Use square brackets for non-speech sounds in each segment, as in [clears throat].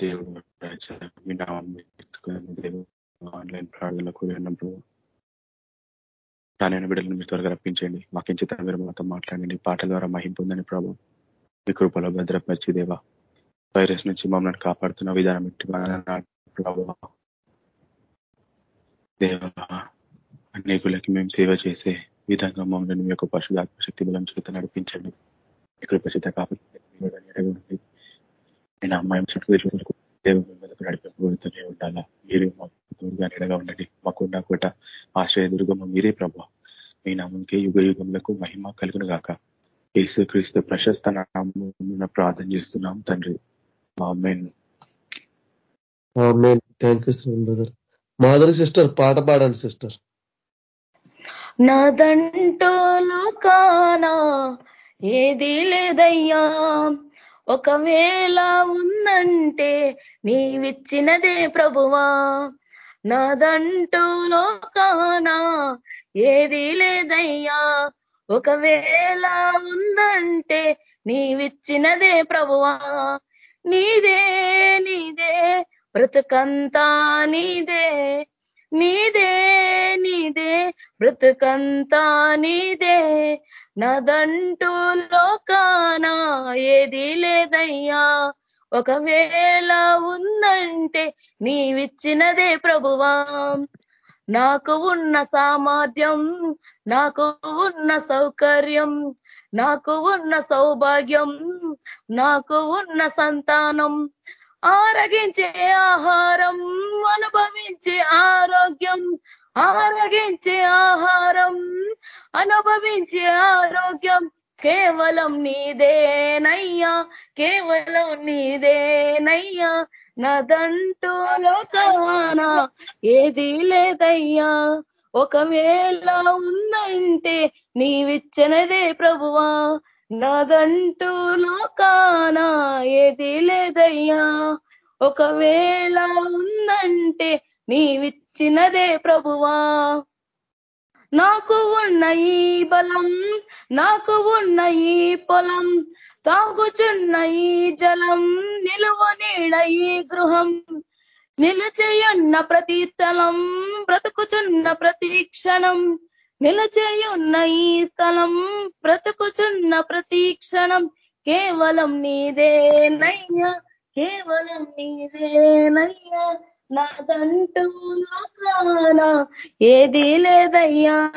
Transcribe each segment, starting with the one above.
దేవుడు ఆన్లైన్ ప్రార్థనలో కూడా రానైన బిడ్డలను మీరు త్వరగా రప్పించండి మాకించిత మీరు మాతో మాట్లాడండి పాటల ద్వారా మహింపుందని ప్రభు మీ కృపలో భద్రపరిచి దేవా వైరస్ నుంచి మమ్మల్ని కాపాడుతున్న విధానం ప్రభు దేవ అనేకులకి మేము సేవ చేసే విధంగా మమ్మల్ని మీ యొక్క పరిశుధాత్మ శక్తి బలం చేత నడిపించండి మీ కృపచేత కాపాడు నేను అమ్మాయి చుట్టూ నడిపిపోతూనే ఉండాలా? మీరు మాకు తోడుగా నీడగా ఉండండి. మాకుండా కూడా ఆశ్రయ దుర్గమ మీరే ప్రభా. మీ నామంకే యుగ యుగములకు మహిమ కలుగును గాక యేసు క్రీస్తు ప్రశస్త నామం ప్రార్థన చేస్తున్నాం తండ్రి. మాధురి సిస్టర్ పాట పాడండి సిస్టర్. నాదంటూ లోకానా ఏది లేదయ్యా? ఒకవేళ ఉందంటే నీవిచ్చినదే ప్రభువా. నాదంటూ లోకానా ఏది లేదయ్యా. ఒకవేళ ఉందంటే నీవిచ్చినదే ప్రభువా. నీదే నీదే బ్రతుకంతా నీదే. నీదే నీదే బ్రతుకంతా నీదే. నదంటూ లోకానా ఏది లేదయ్యా. ఒకవేళ ఉందంటే నీవిచ్చినదే ప్రభువా. నాకు ఉన్న సామర్థ్యం నాకు ఉన్న సౌకర్యం నాకు ఉన్న సౌభాగ్యం నాకు ఉన్న సంతానం ఆరగించే ఆహారం అనుభవించే ఆరోగ్యం ఆరగించే ఆహారం. అనుభవించే ఆరోగ్యం కేవలం నీదేనయ్యా కేవలం నీదేనయ్యా. నదంటూ లోకాన ఏది లేదయ్యా. ఒకవేళ ఉందంటే నీవిచ్చనదే ప్రభువా. నాదంటూ లోకాన ఏది లేదయ్యా. ఒకవేళ ఉందంటే నీవిచ్చినదే ప్రభువా. నాకు ఉన్న ఈ బలం నాకు ఉన్న ఈ పొలం తాగుచున్న ఈ జలం నిలువ నీడ ఈ గృహం. నిలచేయున్న ప్రతి స్థలం బ్రతుకుచున్న ప్రతి క్షణం. నిలచేయున్న ఈ స్థలం బ్రతుకుచున్న ప్రతి క్షణం. కేవలం నీదేనయ్యా కేవలం నీదేనయ్యా నాదంటూ లోకాన ఏది లేదయ్యా.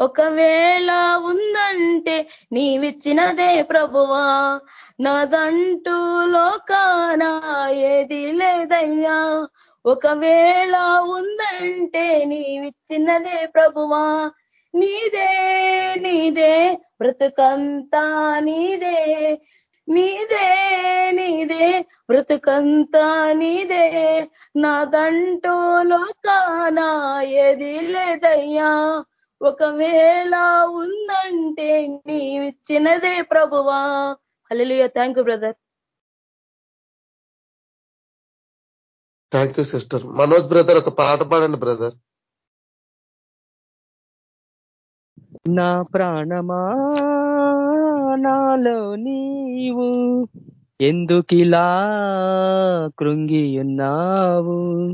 ఒకవేళ ఉందంటే నీవిచ్చినదే ప్రభువా. నాదంటూ లోకాన? ఏది లేదయ్యా. ఒకవేళ ఉందంటే నీవిచ్చినదే ప్రభువా. నీదే నీదే బ్రతుకంతా నీదే. నీదే నీదే బ్రతుకంతా నీదే. నాదంటూ లోకానా ఏది లేదయ్యా. ఒకవేళ ఉందంటే నీవిచ్చినదే ప్రభువా. Hello thank you brother thank you sister Manoj brother ఒక పాట పాడండి బ్రదర్ నా ప్రాణమా నాలో నీవు. ఎందుకిలా కృంగియున్నావు?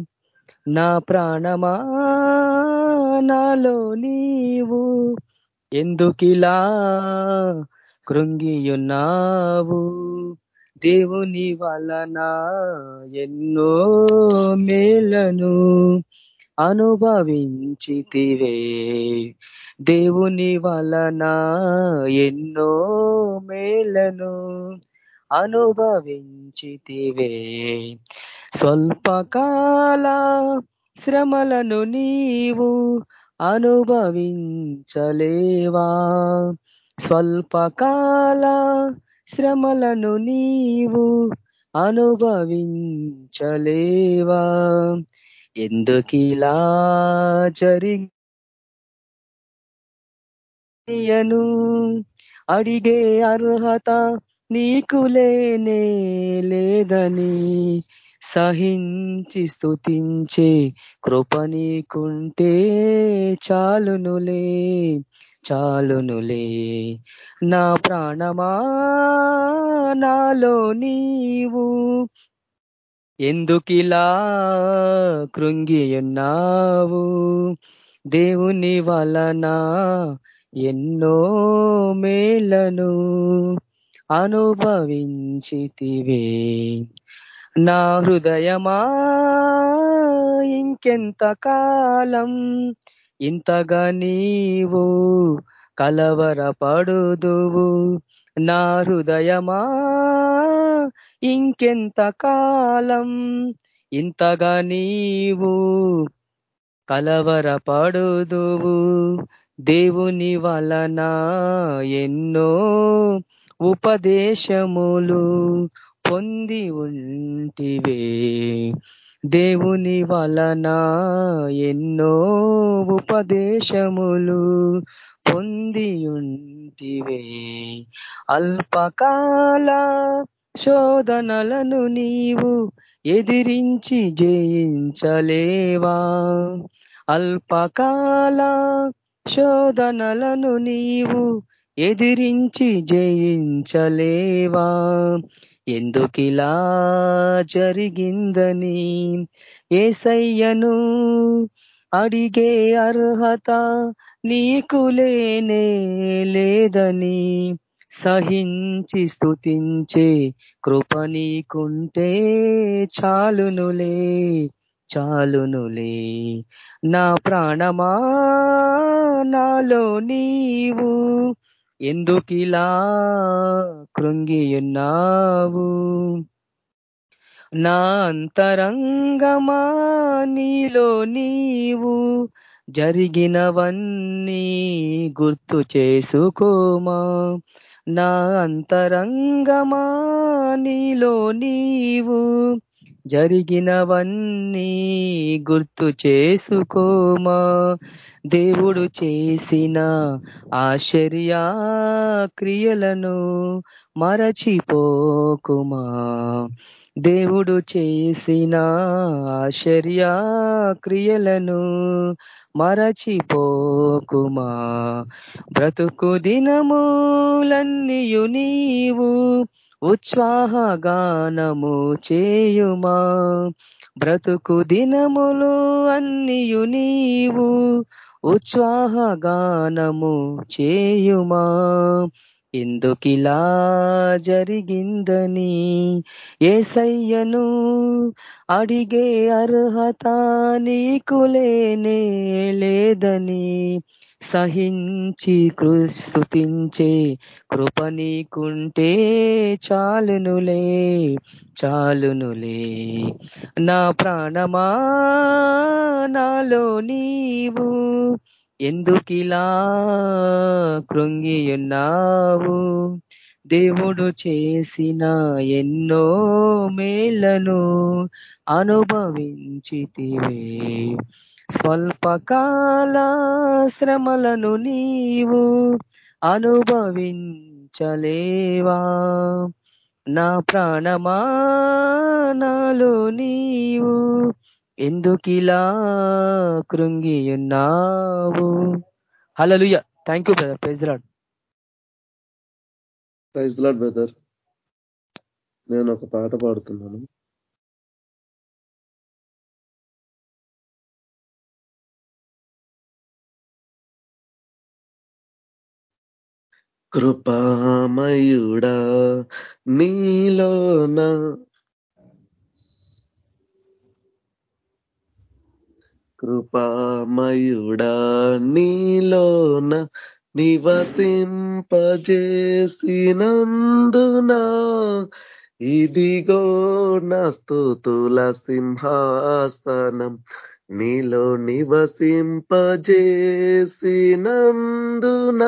నా ప్రాణమా నాలో నీవు. ఎందుకిలా కృంగియున్నావు? దేవుని వలన ఎన్నో మేలను అనుభవించితివే. దేవుని వలన ఎన్నో మేలను అనుభవించితివే. స్వల్పకాల శ్రమలను నీవు అనుభవించలేవా? స్వల్పకాల శ్రమలను నీవు అనుభవించలేవా? ఎందుకిలా జరిగను అడిగే అర్హత నీకు లేనే లేదని సహించి స్థుతించే కృప నీకుంటే చాలునులే చాలునులే. నా ప్రాణమా? నాలో నీవు ఎందుకిలా కృంగియున్నావు? దేవుని వలన ఎన్నో మేలను అనుభవించితివే. నా హృదయమా ఇంకెంత కాలం ఇంతగా నీవు కలవరపడుదువు? నా హృదయమా ఇంకెంత కాలం? ఇంతగా నీవు కలవరపడుదువు. దేవుని వలన ఎన్నో ఉపదేశములు పొంది ఉంటివే. దేవుని వలన ఎన్నో ఉపదేశములు పొంది ఉంటివే. అల్పకాల శోధనలను నీవు ఎదిరించి జయించలేవా? అల్పకాల శోధనలను నీవు ఎదిరించి జయించలేవా? ఎందుకిలా జరిగిందని ఏసయ్యను అడిగే అర్హత నీకు లేనే లేదని సహించి స్థుతించే కృప నీకుంటే చాలునులే చాలునులే. నా ప్రాణమా నాలో నీవు ఎందుకిలా కృంగియున్నావు? నా అంతరంగమా నీలో నీవు జరిగినవన్నీ గుర్తు చేసుకోమా? నా అంతరంగమా నీలో నీవు జరిగినవన్నీ గుర్తు చేసుకోమా. దేవుడు చేసిన ఆశ్చర్యా క్రియలను మరచిపోకుమా. దేవుడు చేసిన ఆశ్చర్యా క్రియలను మరచిపోకుమా? బ్రతుకు దినములన్నీయు నీవు ఉత్సాహగానము చేయుమా? బ్రతుకు దినములు అన్నియు నీవు ఉత్సాహగానము చేయుమా? ఎందుకిలా జరిగిందని ఏసయ్యను అడిగే అర్హత నీకు లేనే లేదని సహించి స్థుతించే కృప నీకుంటే చాలునులే చాలునులే. నా ప్రాణమా నాలో నీవు ఎందుకిలా కృంగియున్నావు? దేవుడు చేసిన ఎన్నో మేలను అనుభవించితివే. స్వల్పకాల శ్రమలను నీవు అనుభవించలేవా? నా ప్రాణమానాలు నీవు ఎందుకిలా కృంగియున్నావు? Hallelujah thank you brother praise Lord praise Lord brother నేను ఒక పాట పాడుతున్నాను. కృపామయుడా నీలోన కృపామయుడా నీలోన నివసింపజేసినందున. ఇదిగో నా స్తుతుల సింహాసనం నీలో నివసింపజేసినందున.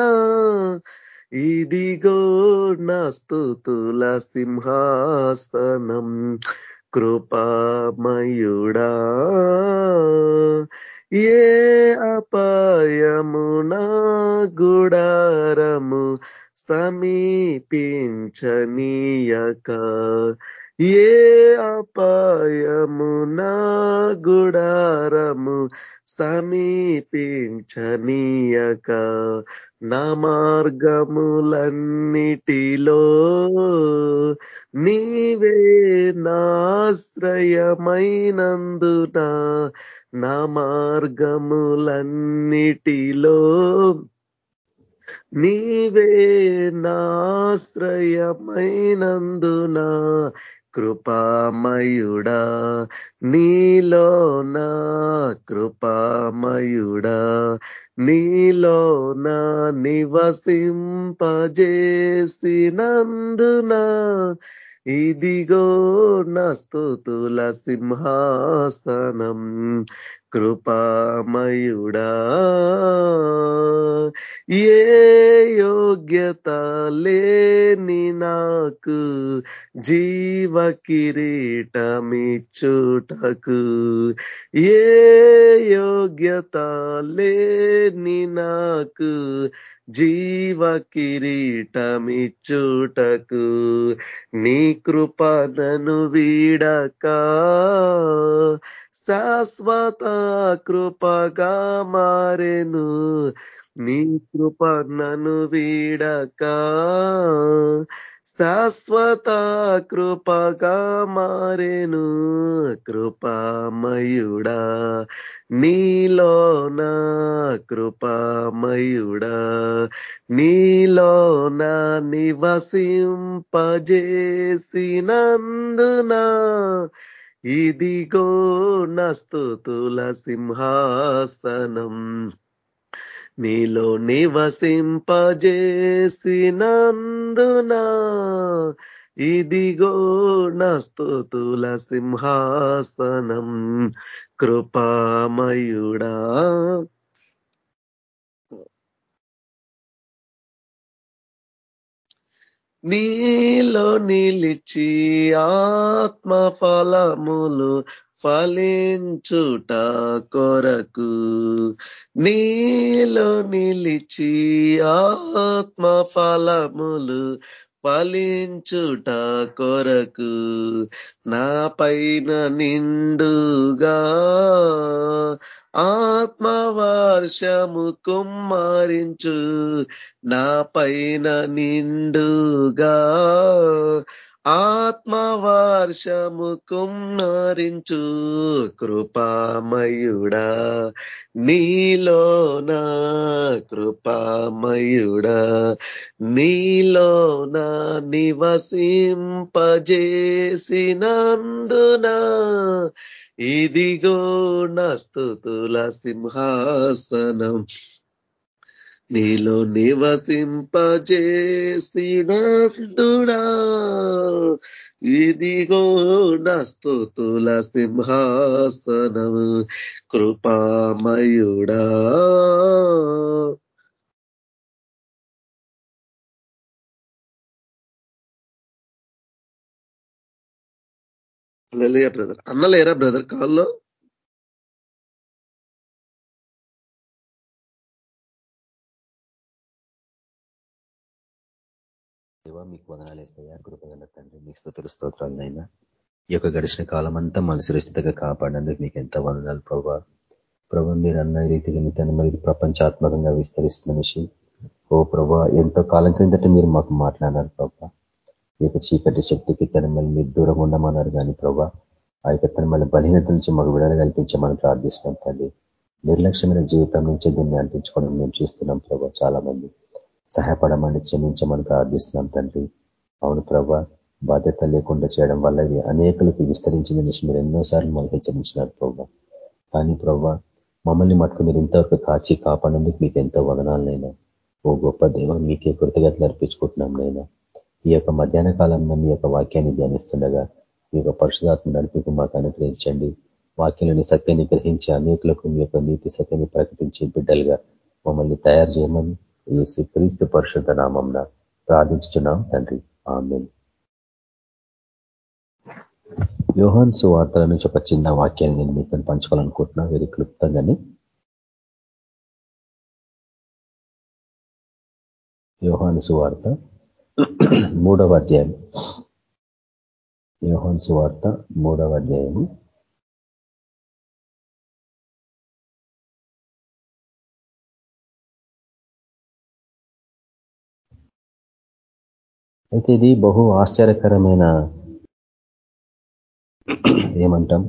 ఇదిగో నా స్తుతుల సింహాసనం కృపామయుడా. ఏ అపాయమునా గుడారము సమీపించనీయక. ఏ అపాయమునా గుడారము సమీపించనీయక నా మార్గములన్నిటిలో నీవే నాశ్రయమైనందున నా మార్గములన్నిటిలో నీవే నాశ్రయమైనందున కృపామయుడా నీలో నా కృపామయుడా నీలో నా నివసింపజేసినందున ఇదిగో నా సింహాసనం. కృపామయుడా. ఏ యోగ్యత లేని నాకు జీవ కిరీటమిచ్చుటకు ఏ యోగ్యత లేని నాకు జీవ కిరీటమిచ్చుటకు నీ కృపనను వీడక. శాశ్వత కృపగా మారెను నీ కృప నను వీడక శాశ్వత కృపగా మారెను కృపామయుడా నీలోన కృపామయుడా నీలోన నివసింపజేసినందునా ఇదిగో నస్తుతుల సింహాసనం. నీలో నివసింపజేసినందున ఇదిగో నస్తుతుల సింహాసనం. కృపామయుడా నీలో నిలిచి ఆత్మ ఫలములు ఫలించుట కొరకు. నీలో నిలిచి ఆత్మ ఫలములు ఫలించుట కొరకు నా పైన నిండుగా ఆత్మవర్షము కుమ్మరించు నా పైన నిండుగా ఆత్మవర్షము కుమ్మరించు కృపామయుడా నీలోన కృపామయుడా నీలోన నివసింపజేసినందున ఇదిగో నస్తుతుల సింహాసనం. నీలో నివసింపజేసినందుడా ఇదిగో నస్తుతుల సింహాసనం కృపామయుడా. బ్రదర్. అన్నలేరా బ్రదర్ కాల్లో? దేవా మీకు వదనాలు వేస్తాయా కృపగల తండ్రి మీకు స్థుతులు స్తోత్రాలనైనా ఈ యొక్క గడిచిన కాలం అంతా మన సురక్షితంగా కాపాడినందుకు మీకు ఎంత వందనాలు ప్రభా. ప్రభు మీరు అన్న రీతిగా మీ తన మరి ప్రపంచాత్మకంగా విస్తరిస్తున్న విషయం. ఓ ప్రభా ఎంతో కాలం క్రిందట మీరు మాకు మాట్లాడారు ప్రభా. ఈ యొక్క చీకటి శక్తికి తన మళ్ళీ మీరు దూరంగా ఉండమన్నారు కానీ ప్రభా ఆ యొక్క తన మళ్ళీ బలహీనత నుంచి మాకు విడుదల కల్పించమని ప్రార్థిస్తున్నాం తండ్రి. నిర్లక్ష్యమైన జీవితం నుంచి దీన్ని అంటించుకోవడం మేము చూస్తున్నాం ప్రభా చాలా మంది సహాయపడమని క్షమించమని ప్రార్థిస్తున్నాం తండ్రి. అవును ప్రభా బాధ్యత లేకుండా చేయడం వల్ల ఇది అనేకులకు విస్తరించిన విషయం మీరు ఎన్నోసార్లు మనకు హెచ్చరించినారు ప్రభా కానీ ప్రభా మమ్మల్ని మటుకు మీరు ఇంతవరకు కాచి కాపాడేందుకు మీకు ఎంతో వదనాలనైనా ఓ గొప్ప దేవ మీకే కృతజ్ఞతలు అర్పించుకుంటున్నాం నైనా. ఈ యొక్క మధ్యాహ్న కాలంలో మీ యొక్క వాక్యాన్ని ధ్యానిస్తుండగా మీ యొక్క పరిశుధాత్మ నడిపి మాకు అనుగ్రహించండి. వాక్యంలోని సత్యాన్ని గ్రహించి అనేకులకు మీ యొక్క నీతి సత్యాన్ని ప్రకటించి బిడ్డలుగా మమ్మల్ని తయారు చేయమని ఈ క్రీస్తు పరిషత్ నామంన ప్రార్థించుతున్నాం తండ్రి. ఆమె యోహాన్ సువార్తల నుంచి ఒక చిన్న వాక్యాన్ని నేను మీతో పంచుకోవాలనుకుంటున్నా. వెరీ క్లుప్తంగానే. యోహాను సువార్త మూడవ అధ్యాయం. యోహాన్ సువార్త మూడవ అధ్యాయము. అయితే ఇది బహు ఆశ్చర్యకరమైన ఏమంటాం?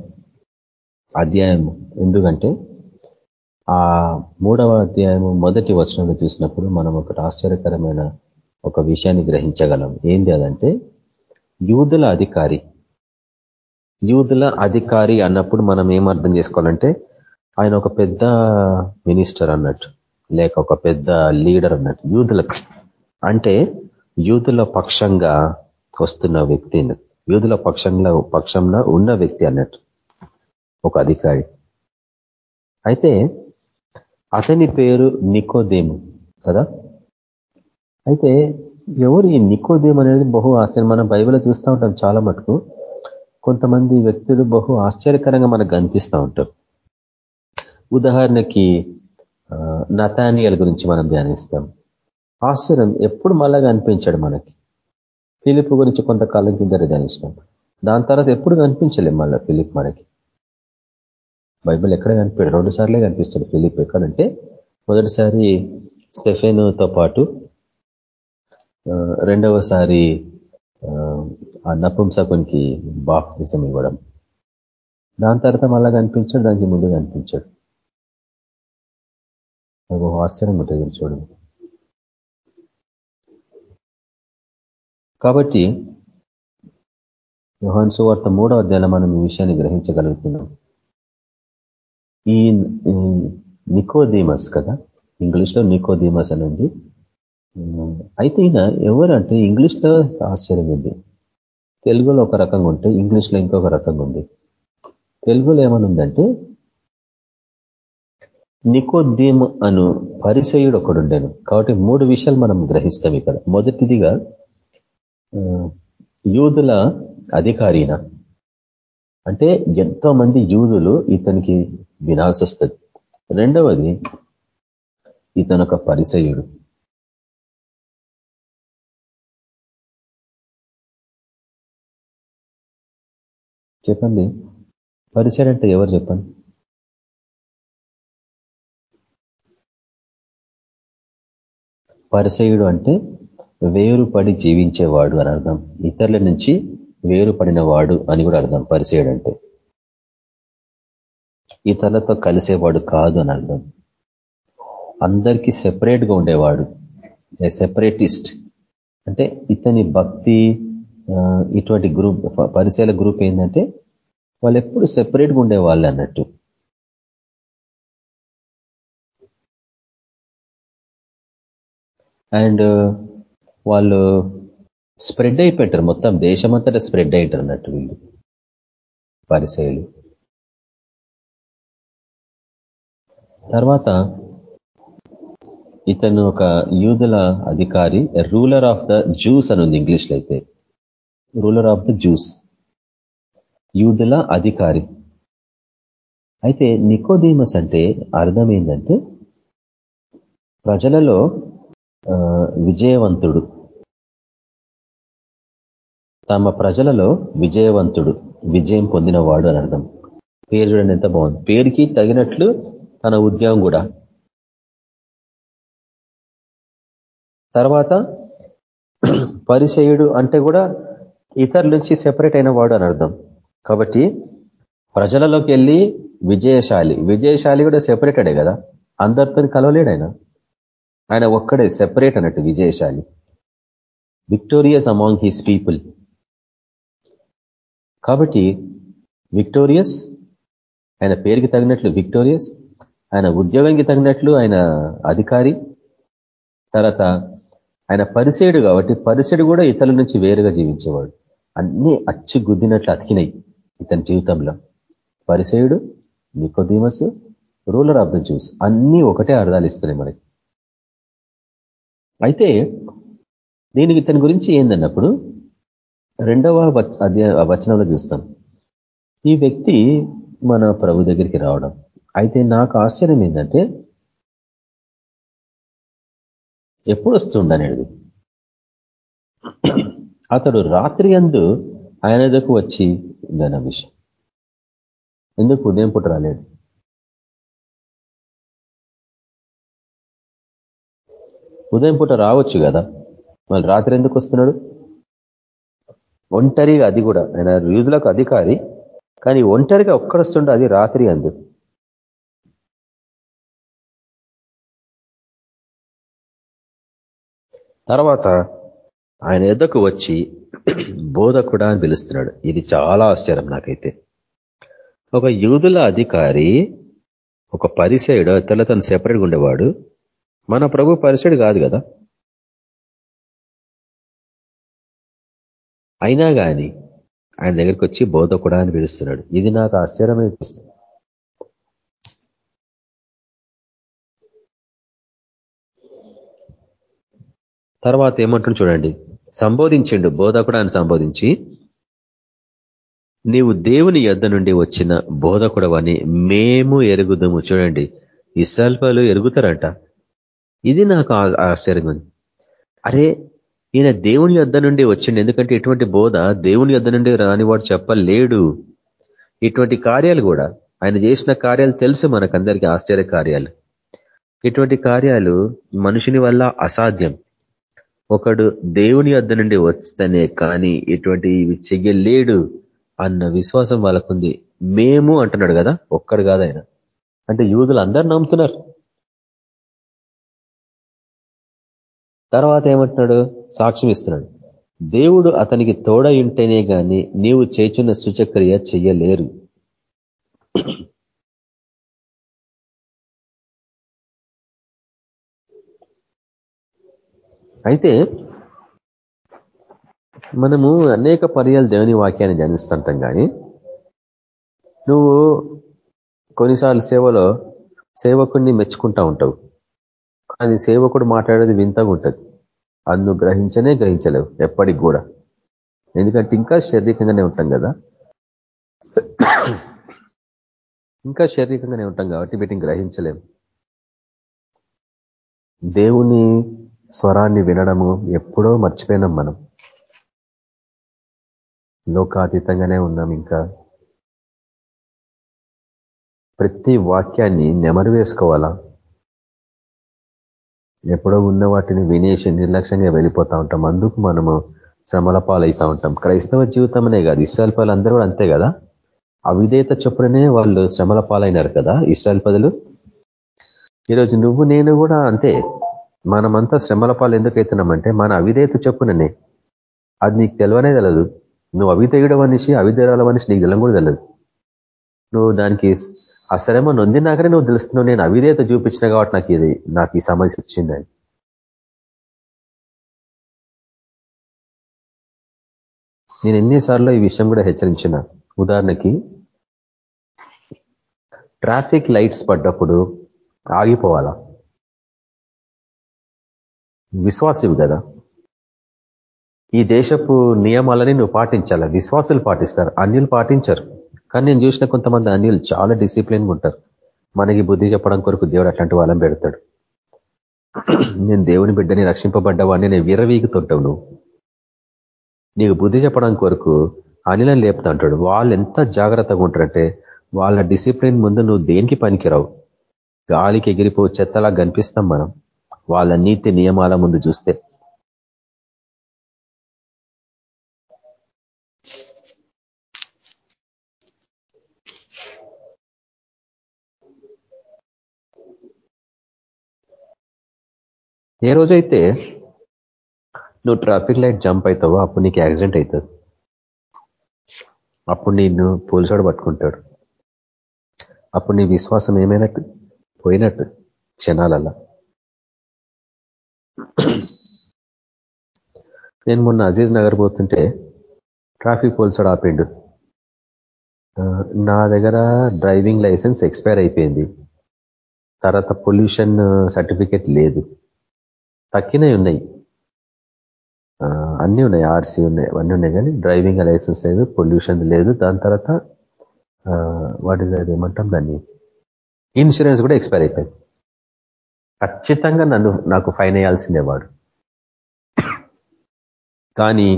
అధ్యాయం ఎందుకంటే ఆ మూడవ అధ్యాయము మొదటి వచనంలో చూసినప్పుడు మనం ఒకటి ఆశ్చర్యకరమైన ఒక విషయాన్ని గ్రహించగలం. ఏంది అదంటే యూదుల అధికారి. యూదుల అధికారి అన్నప్పుడు మనం ఏం అర్థం చేసుకోవాలంటే ఆయన ఒక పెద్ద మినిస్టర్ అన్నట్టు లేక ఒక పెద్ద లీడర్ అన్నట్టు యూదులకు. అంటే యూదుల పక్షంగా వస్తున్న వ్యక్తి యూదుల పక్షంలో పక్షంలో ఉన్న వ్యక్తి అన్నట్టు. ఒక అధికారి. అయితే అతని పేరు నికోదేము కదా? అయితే ఎవరు ఈ నికోదేము అనేది బహు ఆశ్చర్యం. మనం బైబిల్ చూస్తూ ఉంటాం చాలా మటుకు. కొంతమంది వ్యక్తులు బహు ఆశ్చర్యకరంగా మనకు కనిపిస్తూ ఉంటారు. ఉదాహరణకి నతానియల్ గురించి మనం ధ్యానిస్తాం. ఆశ్చర్యం. ఎప్పుడు మళ్ళా కనిపించాడు మనకి? ఫిలిప్ గురించి కొంతకాలం కింద ధ్యానించినాం దాని తర్వాత ఎప్పుడు కనిపించలేం మళ్ళీ ఫిలిప్ మనకి? బైబిల్ ఎక్కడ కనిపించాడు? రెండు సార్లే కనిపిస్తాడు ఫిలిప్. ఎక్కడంటే మొదటిసారి స్టెఫెన్తో పాటు రెండవసారి ఆ నపుంసకునికి బాప్తిజం ఇవ్వడం. దాని తర్వాత మళ్ళా కనిపించాడు దానికి ముందు కనిపించాడు. ఆశ్చర్యం ఉంటుంది చూడండి. కాబట్టి యోహాన్ సువార్త మూడో అధ్యాయంలో మనం ఈ విషయాన్ని గ్రహించగలుగుతున్నాం. ఈ నికోదీమస్ కదా? ఇంగ్లీష్లో నికోదీమస్ అని ఉంది. అయితే ఈయన ఎవరంటే ఇంగ్లీష్లో ఆశ్చర్యం ఉంది. తెలుగులో ఒక రకంగా ఉంటే ఇంగ్లీష్లో ఇంకొక రకంగా ఉంది. తెలుగులో ఏమనుందంటే నికోదీమ్ అను పరిచయుడు ఒకడుండాను. కాబట్టి మూడు విషయాలు మనం గ్రహిస్తాం ఇక్కడ. మొదటిదిగా యూదుల అధికారిన? అంటే ఎంతో మంది యూదులు ఇతనికి వినాల్సి వస్తుంది రెండవది ఇతను ఒక పరిసయుడు చెప్పండి. పరిసయుడు అంటే ఎవరు చెప్పండి? పరిసయుడు అంటే వేరుపడి జీవించేవాడు అని అర్థం. ఇతరుల నుంచి వేరుపడిన వాడు అని కూడా అర్థం. పరిచయుడు అంటే. ఇతరులతో కలిసేవాడు కాదు అని అర్థం. అందరికీ సెపరేట్గా ఉండేవాడు. A separatist. అంటే ఇతని భక్తి ఇటువంటి గ్రూప్ పరిచయాల గ్రూప్ ఏంటంటే వాళ్ళు ఎప్పుడు సెపరేట్గా ఉండేవాళ్ళు అన్నట్టు. అండ్ వాళ్ళు స్ప్రెడ్ అయిపోయారు మొత్తం దేశమంతటా స్ప్రెడ్ అయ్యారు అన్నట్టు వీళ్ళు. పరిశైలు. తర్వాత ఇతను ఒక యూదుల అధికారి రూలర్ ఆఫ్ ద జ్యూస్ అని ఉంది ఇంగ్లీష్లో అయితే. రూలర్ ఆఫ్ ద జ్యూస్ యూదుల అధికారి. అయితే నికోదీమస్ అంటే అర్థం ఏంటంటే ప్రజలలో విజయవంతుడు. తమ ప్రజలలో విజయవంతుడు విజయం పొందినవాడు అని అర్థం. పేరు చూడండి ఎంత బాగుంది. పేరుకి తగినట్లు తన ఉద్యోగం కూడా. తర్వాత పరిచయుడు అంటే కూడా ఇతరుల నుంచి సెపరేట్ అయిన వాడు అని అర్థం. కాబట్టి ప్రజలలోకి వెళ్ళి విజయశాలి. విజయశాలి కూడా సెపరేటెడే కదా. అందరితో కలవలేడు ఆయన. ఆయన ఒక్కడే సెపరేట్ అన్నట్టు విజయశాలి. విక్టోరియస్ అమాంగ్ హిస్ పీపుల్ కాబట్టి విక్టోరియస్ ఆయన పేరుకి తగినట్లు విక్టోరియస్ ఆయన ఉద్యోగానికి తగినట్లు ఆయన అధికారి తర్వాత ఆయన పరిసేడు కాబట్టి పరిసేడు కూడా ఇతరుల నుంచి వేరుగా జీవించేవాడు. అన్నీ అచ్చి గుద్దినట్లు అతికినాయి ఇతని జీవితంలో. పరిసేయుడు Nicodemus ruler of the Jews అన్నీ ఒకటే అర్థాలు ఇస్తున్నాయి మనకి. అయితే దీనికి ఇతని గురించి ఏందన్నప్పుడు రెండవ వచనంలో చూస్తాం. ఈ వ్యక్తి మన ప్రభు దగ్గరికి రావడం. అయితే నాకు ఆశ్చర్యం ఏంటంటే ఎప్పుడు వస్తుండనేది అతడు రాత్రి అందు ఆయన దగ్గరకు వచ్చి విన విషయం ఎందుకు ఉదయం పుట్ట రాలేడు ఉదయం పూట రావచ్చు కదా. మళ్ళీ రాత్రి ఎందుకు వస్తున్నాడు? ఒంటరిగా అది కూడా. ఆయన యూదులకు అధికారి కానీ ఒంటరిగా ఒక్కడొస్తుండే అది రాత్రి అందు. తర్వాత ఆయన ఎద్దకు వచ్చి బోధకుడా అని పిలుస్తున్నాడు. ఇది చాలా ఆశ్చర్యం నాకైతే. ఒక యూదుల అధికారి ఒక పరిసయుడు తెల్ల తను సెపరేట్గా ఉండేవాడు. మన ప్రభు పరిసయుడు కాదు కదా? అయినా కానీ ఆయన దగ్గరికి వచ్చి బోధకుడా అని పిలుస్తున్నాడు. ఇది నాకు ఆశ్చర్యమైపిస్తుంది తర్వాత ఏమంటుంది చూడండి. సంబోధించిండు బోధకుడు అని సంబోధించి నీవు దేవుని యొద్ధ నుండి వచ్చిన బోధకుడు మేము ఎరుగుదాము. చూడండి ఇసల్పలు ఎరుగుతారంట. ఇది నాకు ఆశ్చర్యంగా ఉంది. అరే ఈయన దేవుని యొద్ధ నుండి వచ్చిండు. ఎందుకంటే ఇటువంటి బోధ దేవుని యొద్ధ నుండి రానివాడు చెప్పలేడు. ఇటువంటి కార్యాలు కూడా ఆయన చేసిన కార్యాలు తెలుసు మనకందరికీ ఆశ్చర్య కార్యాలు. ఇటువంటి కార్యాలు మనుషుని వల్ల అసాధ్యం. ఒకడు దేవుని వద్ద నుండి వస్తేనే కానీ ఇటువంటి ఇవి చెయ్యలేడు అన్న విశ్వాసం వాళ్ళకుంది. మేము అంటున్నాడు కదా ఒక్కడు కాదు ఆయన. అంటే యూదులు అందరు నమ్ముతున్నారు. తర్వాత ఏమంటున్నాడు? సాక్ష్యం ఇస్తున్నాడు దేవుడు అతనికి తోడయుంటేనే కానీ గాని నీవు చేచున్న సూచక్రియ చెయ్యలేరు. అయితే మనము అనేక పర్యాలు దేవుని వాక్యాన్ని ధ్యానిస్తుంటాం కానీ నువ్వు కొన్నిసార్లు సేవలో సేవకుడిని మెచ్చుకుంటా ఉంటావు. కానీ సేవకుడు మాట్లాడేది వింతగా ఉంటుంది. అది నువ్వు గ్రహించనే గ్రహించలేవు ఎప్పటికి కూడా. ఎందుకంటే ఇంకా శారీరకంగానే ఉంటాం కదా. ఇంకా శారీరకంగానే ఉంటాం కాబట్టి వీటిని గ్రహించలేము. దేవుని స్వరాన్ని వినడము ఎప్పుడో మర్చిపోయినాం మనం. లోకాతీతంగానే ఉన్నాం ఇంకా. ప్రతి వాక్యాన్ని నెమరు వేసుకోవాలా? ఎప్పుడో ఉన్న వాటిని వినేసి నిర్లక్ష్యంగా వెళ్ళిపోతా ఉంటాం. అందుకు మనము శ్రమల పాలవుతూ ఉంటాం. క్రైస్తవ జీవితంనే కాదు ఇస్రాయల్ పదలు అందరూ కూడా అంతే కదా? అవిధేత చొప్పుననే వాళ్ళు శ్రమల పాలైనారు కదా ఇస్రాయల్ పదలు ఈరోజు నువ్వు నేను కూడా అంతే. మనమంతా శ్రమల పాలు ఎందుకు అవుతున్నామంటే మన అవిధేయత చొప్పుననే. అది నీకు తెలవనే తెలదు. నువ్వు అవిధేయుడు మనిషి అవిధేరాల మనిషి నీకు తెలం కూడా తెలియదు నువ్వు దానికి ఆ శ్రమ నొందినాకనే నువ్వు తెలుస్తున్నావు నేను అవిధేత చూపించిన కాబట్టి నాకు ఇది నాకు ఈ సమస్య వచ్చిందని. నేను ఎన్నిసార్లు ఈ విషయం కూడా హెచ్చరించిన. ఉదాహరణకి ట్రాఫిక్ లైట్స్ పడ్డప్పుడు ఆగిపోవాలా? విశ్వాసివి కదా. ఈ దేశపు నియమాలని నువ్వు పాటించాలా? విశ్వాసులు పాటిస్తారు అన్యులు పాటించరు. కానీ నేను చూసిన కొంతమంది అన్యులు చాలా డిసిప్లిన్ ఉంటారు. మనకి బుద్ధి చెప్పడం కొరకు దేవుడు అట్లాంటి వాళ్ళని పెడతాడు. నేను దేవుని బిడ్డని రక్షింపబడ్డవాడిని నేను విరవీగుతుంటావు నువ్వు. నీకు బుద్ధి చెప్పడం కొరకు అనిలని లేపుతా అంటాడు. వాళ్ళు ఎంత జాగ్రత్తగా ఉంటారంటే వాళ్ళ డిసిప్లిన్ ముందు నువ్వు దేనికి పనికిరావు? గాలికి ఎగిరిపో చెత్తలా కనిపిస్తాం మనం. వాళ్ళ నీతి నియమాల ముందు చూస్తే. ఏ రోజైతే నువ్వు ట్రాఫిక్ లైట్ జంప్ అవుతావో అప్పుడు నీకు యాక్సిడెంట్ అవుతుంది అప్పుడు నిన్ను పోలీసుడు పట్టుకుంటాడు. అప్పుడు నీ విశ్వాసం ఏమైనట్టు? పోయినట్టు క్షణాలల్లా నేను మొన్న అజీజ్ నగర్ పోతుంటే ట్రాఫిక్ పోలీసుడు ఆపిండు. నా దగ్గర డ్రైవింగ్ లైసెన్స్ ఎక్స్పైర్ అయిపోయింది. తర్వాత పొల్యూషన్ సర్టిఫికేట్ uh, లేదు. తక్కినవి ఉన్నాయి. అన్నీ ఉన్నాయి ఆర్సీ ఉన్నాయి అవన్నీ ఉన్నాయి కానీ డ్రైవింగ్ లైసెన్స్ లేదు పొల్యూషన్ లేదు. దాని తర్వాత వాట్ ఇస్ అది ఏమంటాం దాన్ని? ఇన్సూరెన్స్ కూడా ఎక్స్పైర్ అయిపోయింది. ఖచ్చితంగా నన్ను నాకు ఫైన్ వేయాల్సిందే వాడు. కానీ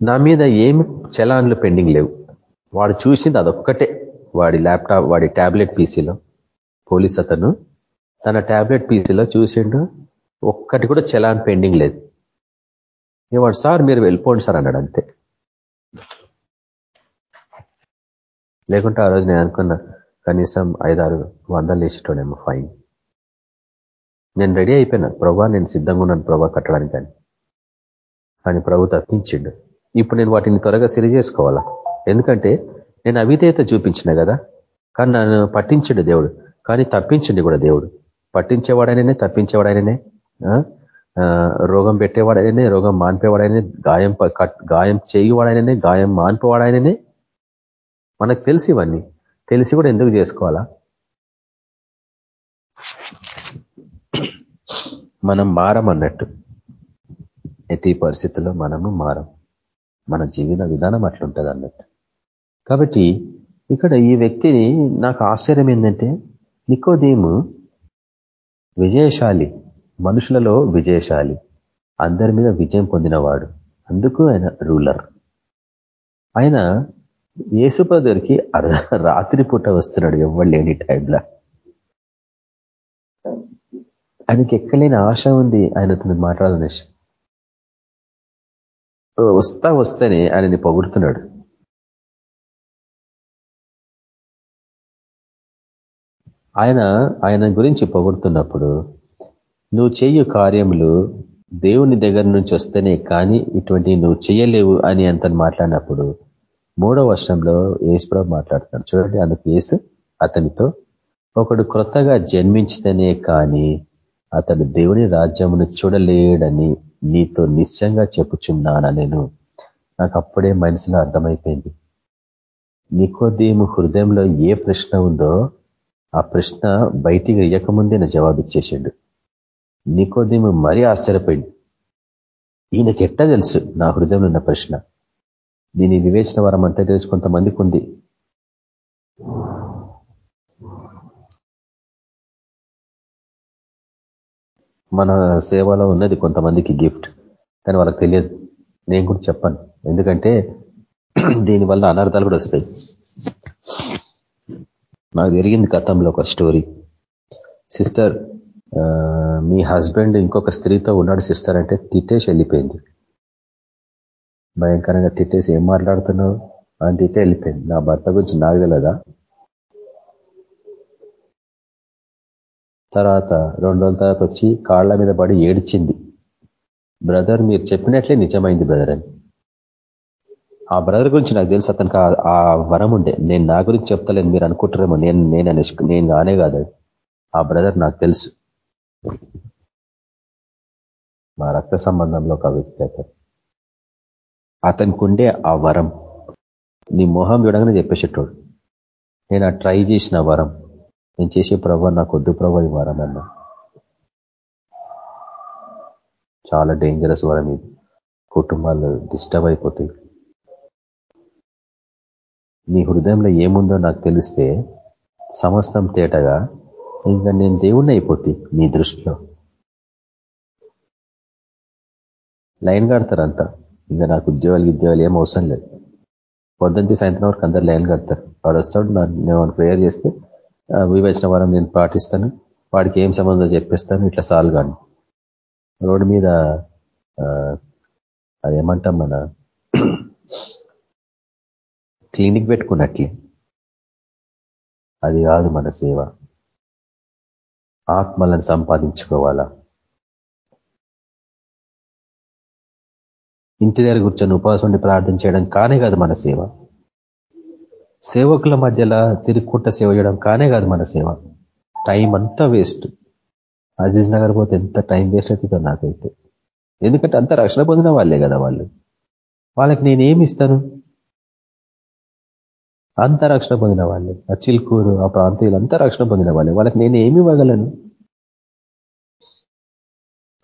నా మీద ఏమి చలాన్లు పెండింగ్ లేవు. వాడు చూసింది అదొక్కటే. వాడి ల్యాప్టాప్ వాడి ట్యాబ్లెట్ పీసీలో పోలీస్ అతను తన ట్యాబ్లెట్ పీసీలో చూసిండు ఒక్కటి కూడా చలాన్ పెండింగ్ లేదు. వాడు సార్ మీరు వెళ్ళిపోండి సార్ అన్నాడు అంతే. లేకుంటే ఆ రోజు నేను అనుకున్నా కనీసం ఐదారు వందలు వేసేటోడేమో ఫైన్. నేను రెడీ అయిపోయినా. ప్రభా నేను సిద్ధంగా ఉన్నాను ప్రభా కట్టడానికి కానీ కానీ ప్రభు తప్పించిండు. ఇప్పుడు నేను వాటిని త్వరగా సరి చేసుకోవాలా? ఎందుకంటే నేను అవిధేయత చూపించిన కదా. కానీ నన్ను పట్టించండు దేవుడు. కానీ తప్పించండి కూడా దేవుడు. పట్టించేవాడైననే తప్పించేవాడైననే. రోగం పెట్టేవాడైననే రోగం మాన్పేవాడైననే గాయం గాయం చేయువాడైననే గాయం మాన్పేవాడైననే? మనకు తెలిసి ఇవన్నీ. తెలిసి కూడా ఎందుకు చేసుకోవాలా? మనం మారం అన్నట్టు. ఎట్టి పరిస్థితుల్లో మనము మారం. మన జీవన విధానం అట్లుంటుంది అన్నట్టు. కాబట్టి ఇక్కడ ఈ వ్యక్తిని నాకు ఆశ్చర్యం ఏంటంటే నికోదీము విజయశాలి మనుషులలో విజయశాలి. అందరి మీద విజయం పొందినవాడు. అందుకు ఆయన రూలర్. ఆయన ఏసుపదరికి రాత్రి పూట వస్తున్నాడు. ఎవరు లేని టైంలో ఆయనకి ఎక్కలేని ఆశ ఉంది ఆయనతో మాట్లాడాలనేసి వస్తా వస్తేనే ఆయనని పొగుడుతున్నాడు. ఆయన ఆయన గురించి పొగుడుతున్నప్పుడు నువ్వు చేయు కార్యములు దేవుని దగ్గర నుంచి వస్తేనే కానీ ఇటువంటి నువ్వు చేయలేవు అని అంతను మాట్లాడినప్పుడు మూడో వర్షంలో ఏసుప్రభు మాట్లాడుతున్నాడు. చూడండి అందుకు ఏసు అతనితో ఒకడు క్రొత్తగా జన్మించితేనే కానీ అతడు దేవుని రాజ్యమును చూడలేడని నీతో నిశ్చయంగా చెప్పుచున్నానా నేను? నాకు అప్పుడే మనసులో అర్థమైపోయింది. నికోదేము హృదయంలో ఏ ప్రశ్న ఉందో ఆ ప్రశ్న బయటికి ఇయ్యకముందే నా జవాబు ఇచ్చేసాడు నికోదీము మరీ ఆశ్చర్యపోయింది. ఈయనకి ఎట్టా తెలుసు నా హృదయంలో ఉన్న ప్రశ్న. దీని వివేచన వరం అంటే తెలుసు కొంతమందికి ఉంది. మన సేవలో ఉన్నది కొంతమందికి గిఫ్ట్ కానీ వాళ్ళకి తెలియదు. నేను కూడా చెప్పాను. ఎందుకంటే దీనివల్ల అనర్థాలు కూడా వస్తాయి. నాకు జరిగింది గతంలో ఒక స్టోరీ. సిస్టర్ మీ హస్బెండ్ ఇంకొక స్త్రీతో ఉన్నాడు సిస్టర్ అంటే తిట్టేసి వెళ్ళిపోయింది. భయంకరంగా తిట్టేసి ఏం మాట్లాడుతున్నావు? అని తిట్టే వెళ్ళిపోయింది. నా భర్త గురించి నాకు తెలియదా తర్వాత రెండు రోజుల తర్వాత వచ్చి కాళ్ళ మీద పడి ఏడ్చింది. బ్రదర్ మీరు చెప్పినట్లే నిజమైంది బ్రదర్ అని. ఆ బ్రదర్ గురించి నాకు తెలుసు అతనికి ఆ వరం ఉండే. నేను నా గురించి చెప్తలేను మీరు అనుకుంటారేమో నేను నేను నేను కానే కాదు ఆ బ్రదర్ నాకు తెలుసు. మా రక్త సంబంధంలో ఒక వ్యక్తి అతను. అతనికి ఉండే ఆ వరం. నీ మొహం చూడగానే చెప్పేసేటోడు. నేను ఆ ట్రై చేసిన వరం. నేను చేసే ప్రభావ నాకు వద్దు ప్రభావ ఈ వరం అన్నా చాలా డేంజరస్ వరం ఇది. కుటుంబాలు డిస్టర్బ్ అయిపోతాయి. నీ హృదయంలో ఏముందో నాకు తెలిస్తే సమస్తం తేటగా ఇంకా నేను దేవుణ్ణి అయిపోతే నీ దృష్టిలో. లైన్ కడతారు అంతా. ఇంకా నాకు ఉద్యోగాలు ఉద్యోగాలు ఏం అవసరం లేదు. పొద్దుంచి సాయంత్రం వరకు అందరు లైన్ కడతారు. వాడు వస్తాడు నేను ప్రేయర్ చేస్తే వివేచన వారం నేను పాటిస్తాను. వాడికి ఏం సంబంధం చెప్పిస్తాను. ఇట్లా సాల్వ్ కానీ. రోడ్డు మీద అదేమంటాం మన క్లినిక్ పెట్టుకున్నట్లే. అది కాదు మన సేవ. ఆత్మలను సంపాదించుకోవాలా? ఇంటి దగ్గర కూర్చొని ఉపవాసం ఉండి ప్రార్థన చేయడం కానే కాదు మన సేవ. సేవకుల మధ్యలో తిరుగుకుంట సేవ చేయడం కానే కాదు మన సేవ. టైం అంతా వేస్ట్ అజీజ్ నగర్ పోతే ఎంత టైం వేస్ట్ అవుతుందో నాకైతే. ఎందుకంటే అంత రక్షణ పొందిన వాళ్ళే కదా వాళ్ళు. వాళ్ళకి నేనేమి ఇస్తాను? అంత రక్షణ పొందిన వాళ్ళే ఆ చిల్కూరు ఆ ప్రాంతీయులంతా రక్షణ పొందిన వాళ్ళే వాళ్ళకి నేను ఏమి ఇవ్వగలను?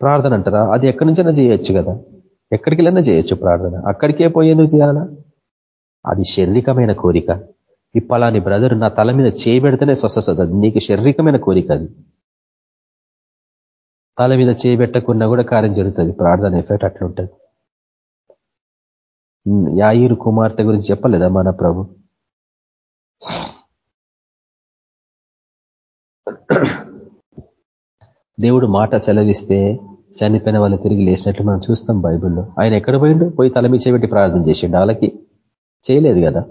ప్రార్థన అంటారా? అది ఎక్కడి నుంచైనా చేయొచ్చు కదా. ఎక్కడికి వెళ్ళినా చేయొచ్చు ప్రార్థన. అక్కడికే పోయేందుకు చేయాలా అది శారీరకమైన కోరిక. ఈ పలాని బ్రదర్ నా తల మీద చేయబెడితేనే స్వస్థ నీకు శారీరకమైన కోరిక అది. తల మీద చేయబెట్టకుండా కూడా కార్యం జరుగుతుంది. ప్రార్థన ఎఫెక్ట్ అట్లుంటుంది యాయిరు కుమార్తె గురించి చెప్పలేదా మన ప్రభు? దేవుడు మాట సెలవిస్తే చనిపోయిన వాళ్ళు తిరిగి లేచినట్లు మనం చూస్తాం బైబిల్లో. ఆయన ఎక్కడ పోయిండు? పోయి తల పెట్టి ప్రార్థన చేసిండు. వాళ్ళకి చేయలేదు కదా?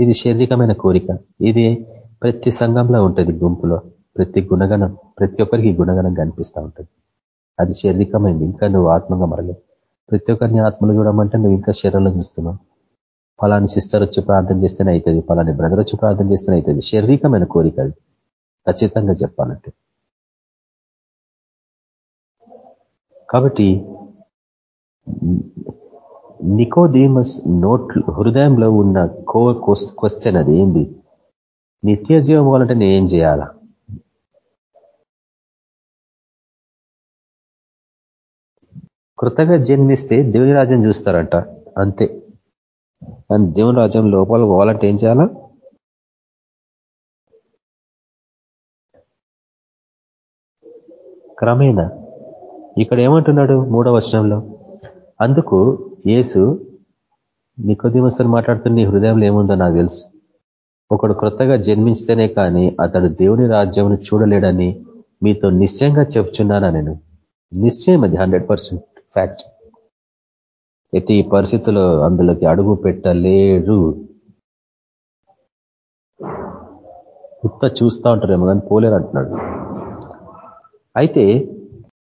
ఇది శారీరకమైన కోరిక. ఇది ప్రతి సంఘంలో ఉంటుంది గుంపులో. ప్రతి గుణగణం ప్రతి ఒక్కరికి గుణగణం కనిపిస్తూ ఉంటుంది. అది శారీరకమైంది. ఇంకా నువ్వు ఆత్మగా మరలేదు ప్రతి ఒక్కరిని ఆత్మలు చూడమంటే నువ్వు ఇంకా శరీరంలో చూస్తున్నావు. ఫలాని సిస్టర్ వచ్చి ప్రార్థన చేస్తేనే అవుతుంది ఫలాని బ్రదర్ వచ్చి ప్రార్థన చేస్తేనే అవుతుంది శారీరకమైన కోరిక అది ఖచ్చితంగా చెప్పాలంటే. కాబట్టి నికోదీమస్ నోట్లు హృదయంలో ఉన్న కో క్వశ్చన్ అది ఏంది? నిత్య జీవం కావాలంటే నేను ఏం చేయాలా? కృతగా జన్మిస్తే దేవుని రాజ్యం చూస్తారంట. అంతే. కానీ దేవుని రాజ్యం లోపల పోవాలంటే ఏం చేయాలా? క్రమేణా ఇక్కడ ఏమంటున్నాడు మూడవ వచనంలో? అందుకు యేసు నికోదిమస్తుని మాట్లాడుతున్న నీ హృదయంలో ఏముందో నాకు తెలుసు. ఒకడు క్రొత్తగా జన్మించితేనే కానీ అతడు దేవుని రాజ్యం చూడలేడని మీతో నిశ్చయంగా చెప్తున్నానా నేను? నిశ్చయం అది హండ్రెడ్ ఫ్యాక్ట్. ఎట్టి పరిస్థితుల్లో అందులోకి అడుగు పెట్టలేరు ఉత్త చూస్తూ ఉంటారేమో కానీ పోలేరు అంటున్నాడు. అయితే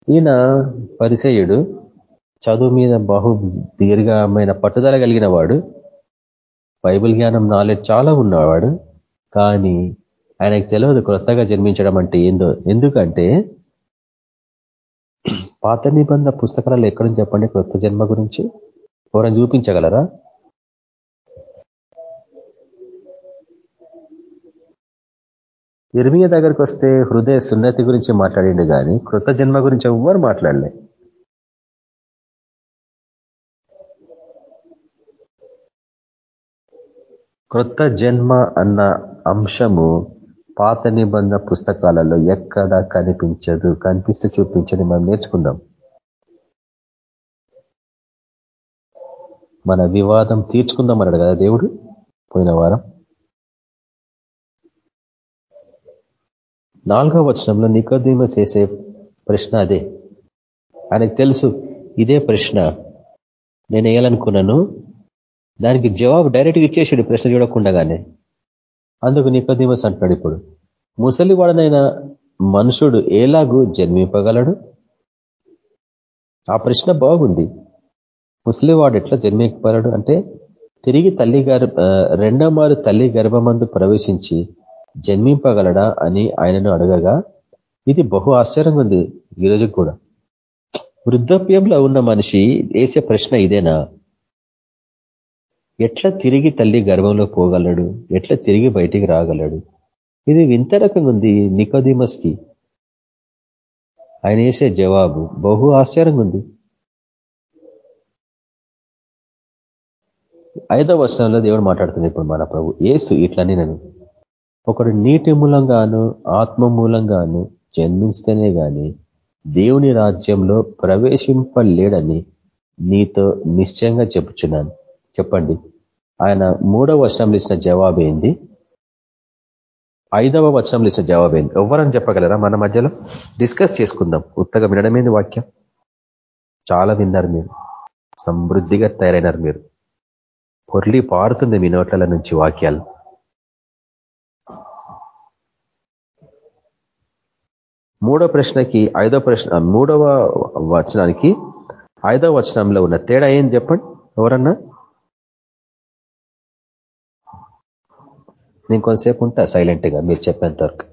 ఈయన పరిచయుడు చదువు మీద బహు దీర్ఘమైన పట్టుదల కలిగిన వాడు బైబిల్ జ్ఞానం నాలెడ్జ్ చాలా ఉన్నవాడు కానీ ఆయనకు తెలియదు క్రొత్తగా జన్మించడం అంటే ఏందో. ఎందుకంటే పాత నిబంధన పుస్తకాలలో ఎక్కడుంది చెప్పండి? క్రొత్త జన్మ గురించి? ఎవరైనా చూపించగలరా? ఇర్మియ దగ్గరికి వస్తే హృదయ సున్నతి గురించి మాట్లాడిండు కానీ కృత జన్మ గురించి ఎవ్వరు మాట్లాడలే. క్రొత్త జన్మ అన్న అంశము పాత నిబంధన పుస్తకాలలో ఎక్కడ కనిపించదు కనిపిస్తే చూపించని మనం నేర్చుకుందాం. మన వివాదం తీర్చుకుందాం అన్నాడు కదా దేవుడు పోయిన వారం. నాలుగవ వచనంలో నికోదీమ చేసే ప్రశ్న అదే. ఆయనకు తెలుసు ఇదే ప్రశ్న. నేను వేయాలనుకున్నాను. దానికి జవాబు డైరెక్ట్గా ఇచ్చేసాడు ప్రశ్న చూడకుండానే అందుకు నికోదీమస్ అంటున్నాడు ఇప్పుడు. ముసలివాడనైన మనుషుడు ఎలాగూ జన్మింపగలడు? ఆ ప్రశ్న బాగుంది. ముసలివాడు ఎట్లా జన్మింపగలడు అంటే తిరిగి తల్లి గర్భ రెండోమారు తల్లి గర్భమందు ప్రవేశించి జన్మింపగలడా అని ఆయనను అడగగా ఇది బహు ఆశ్చర్యంగా ఉంది ఈరోజు కూడా. వృద్ధాప్యంలో ఉన్న మనిషి వేసే ప్రశ్న ఇదేనా? ఎట్లా తిరిగి తల్లి గర్భంలో పోగలడు? ఎట్లా తిరిగి బయటికి రాగలడు? ఇది వింత రకంగా ఉంది నికోదిమస్కి. ఆయన వేసే జవాబు బహు ఆశ్చర్యంగా ఉంది. ఐదవ వర్షంలో దేవుడు మాట్లాడుతుంది ఇప్పుడు మన ప్రభు ఏసు ఇట్లని నేను ఒకడు నీటి మూలంగాను ఆత్మ మూలంగాను జన్మిస్తేనే కానీ దేవుని రాజ్యంలో ప్రవేశింపలేడని నీతో నిశ్చయంగా చెప్పుచున్నాను. చెప్పండి. ఆయన మూడవ వచనంలో ఇచ్చిన జవాబు ఏంది? ఐదవ వచనంలో ఇచ్చిన జవాబు ఏంది? ఎవరని చెప్పగలరా మన మధ్యలో? డిస్కస్ చేసుకుందాం. ఉత్తగా వినడమేంది వాక్యం? చాలా విన్నారు మీరు. సమృద్ధిగా తయారైనారు మీరు. పొర్లి పారుతుంది మీ నోట్ల నుంచి వాక్యాలు. మూడో ప్రశ్నకి ఐదో ప్రశ్న మూడవ వచనానికి ఐదవ వచనంలో ఉన్న తేడా ఏం చెప్పండి ఎవరన్నా? నేను కొంతసేపు ఉంటా సైలెంట్గా మీరు చెప్పేంత వరకు.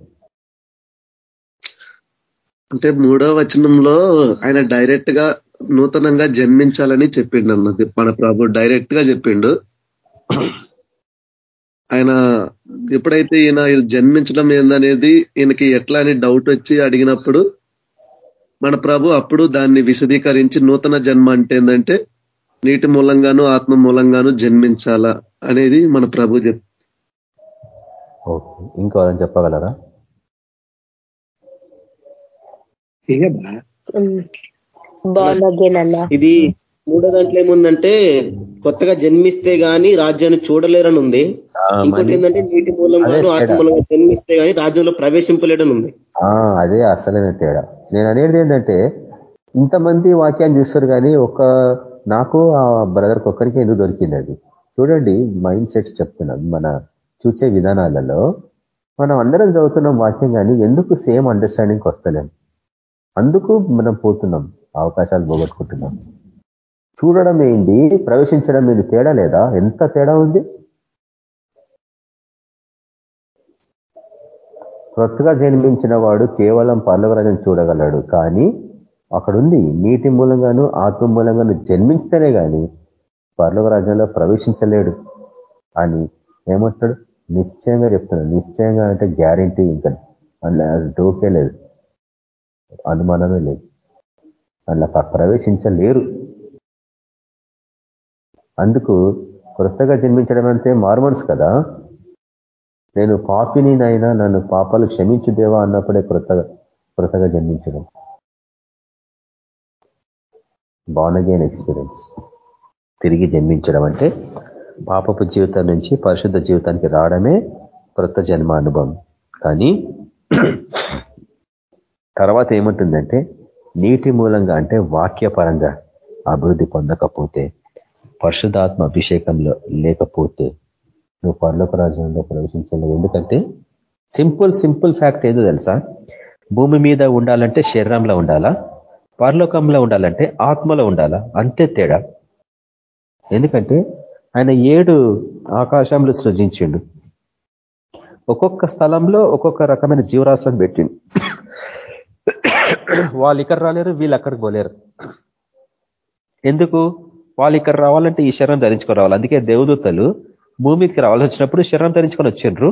అంటే మూడో వచనంలో ఆయన డైరెక్ట్గా నూతనంగా జన్మించాలని చెప్పిండు అన్నది మన ప్రభు డైరెక్ట్గా చెప్పిండు. ఆయన ఎప్పుడైతే ఈయన జన్మించడం ఏందనేది ఈయనకి ఎట్లా అని డౌట్ వచ్చి అడిగినప్పుడు మన ప్రభు అప్పుడు దాన్ని విశదీకరించి నూతన జన్మ అంటే ఏంటంటే నీటి మూలంగాను ఆత్మ మూలంగాను జన్మించాలా అనేది మన ప్రభు చెప్ ఇంకో చెప్పగలరా? ఇది మూడో దాంట్లో ఏముందంటే కొత్తగా జన్మిస్తే గాని రాజ్యాన్ని చూడలేరని ఉంది ఇంకోటి ఏంటంటే నీటి మూలంగాను ఆత్మ మూలంగా జన్మిస్తే గాని రాజ్యంలో ప్రవేశింపలేడని ఉంది అదే అసలైన తేడా. నేను అనేది ఏంటంటే ఇంతమంది వాక్యాన్ని చూస్తారు కానీ ఒక నాకు ఆ బ్రదర్కి ఒక్కరికి ఎందుకు దొరికింది అది? చూడండి మైండ్ సెట్స్ చెప్తున్నాం మన చూసే విధానాలలో. మనం అందరం చదువుతున్నాం వాక్యం కానీ ఎందుకు సేమ్ అండర్స్టాండింగ్కి వస్తలేం? అందుకు మనం పోతున్నాం. అవకాశాలు పోగొట్టుకుంటున్నాం. చూడడం ఏంటి? ప్రవేశించడం ఏంది తేడా లేదా? ఎంత తేడా ఉంది? కొత్తగా జన్మించిన వాడు కేవలం పర్లవరాజం చూడగలడు. కానీ అక్కడుంది నీటి మూలంగాను ఆత్మ మూలంగాను జన్మించితేనే కానీ పర్లవరాజంలో ప్రవేశించలేడు. అని ఏమంటాడు నిశ్చయంగా చెప్తున్నాడు. నిశ్చయంగా అంటే గ్యారంటీ ఇంకా. అన్న డోకే లేదు. అనుమానమే లేదు. అలా ప్రవేశించలేరు. అందుకు కొత్తగా జన్మించడం అంటే మార్మన్స్ కదా. నేను పాపిని నైనా నన్ను పాపాలు క్షమించుదేవా అన్నప్పుడే కొత్తగా కొత్తగా జన్మించడం. బానగైన్ ఎక్స్పీరియన్స్ తిరిగి జన్మించడం అంటే పాపపు జీవితం నుంచి పరిశుద్ధ జీవితానికి రావడమే కొత్త జన్మ అనుభవం కానీ తర్వాత ఏముంటుందంటే నీటి మూలంగా అంటే వాక్యపరంగా అభివృద్ధి పొందకపోతే పరిశుధాత్మ అభిషేకంలో లేకపోతే నువ్వు పర్లోక రాజ్యంలో ప్రవేశించలేవు. ఎందుకంటే సింపుల్ సింపుల్ ఫ్యాక్ట్ ఏదో తెలుసా? భూమి మీద ఉండాలంటే శరీరంలో ఉండాలా? పరలోకంలో ఉండాలంటే ఆత్మలో ఉండాలా? అంతే తేడా. ఎందుకంటే ఆయన ఏడు ఆకాశంలో సృజించిండు. ఒక్కొక్క స్థలంలో ఒక్కొక్క రకమైన జీవరాశులను పెట్టిండు. [coughs] వాళ్ళు ఇక్కడ రాలేరు వీళ్ళు అక్కడికి పోలేరు. ఎందుకు? వాళ్ళు ఇక్కడ రావాలంటే ఈ శరం ధరించుకొని రావాలి. అందుకే దేవదూతలు భూమికి రావాల్సి వచ్చినప్పుడు శరం ధరించుకొని వచ్చిండ్రు.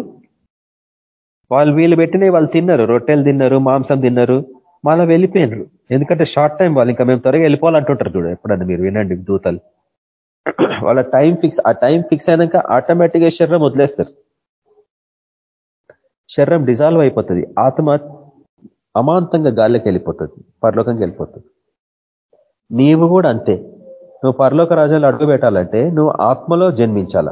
వాళ్ళు వీళ్ళు పెట్టినవి వాళ్ళు తిన్నారు రొట్టెలు తిన్నారు మాంసం తిన్నారు మళ్ళీ వెళ్ళిపోయినరు. ఎందుకంటే షార్ట్ టైం వాళ్ళు ఇంకా మేము త్వరగా వెళ్ళిపోవాలంటుంటారు చూడు ఎప్పుడన్నా మీరు వినండి దూతలు. [coughs] వాళ్ళ టైం ఫిక్స్ ఆ టైం ఫిక్స్ అయినాక ఆటోమేటిక్గా శరీరం వదిలేస్తారు. శరీరం డిజాల్వ్ అయిపోతుంది. ఆత్మ అమాంతంగా గాల్లోకి వెళ్ళిపోతుంది పరలోకంకి వెళ్ళిపోతుంది. నీవు కూడా అంతే. నువ్వు పరలోక రాజ్యాలు అడుగుపెట్టాలంటే నువ్వు ఆత్మలో జన్మించాల.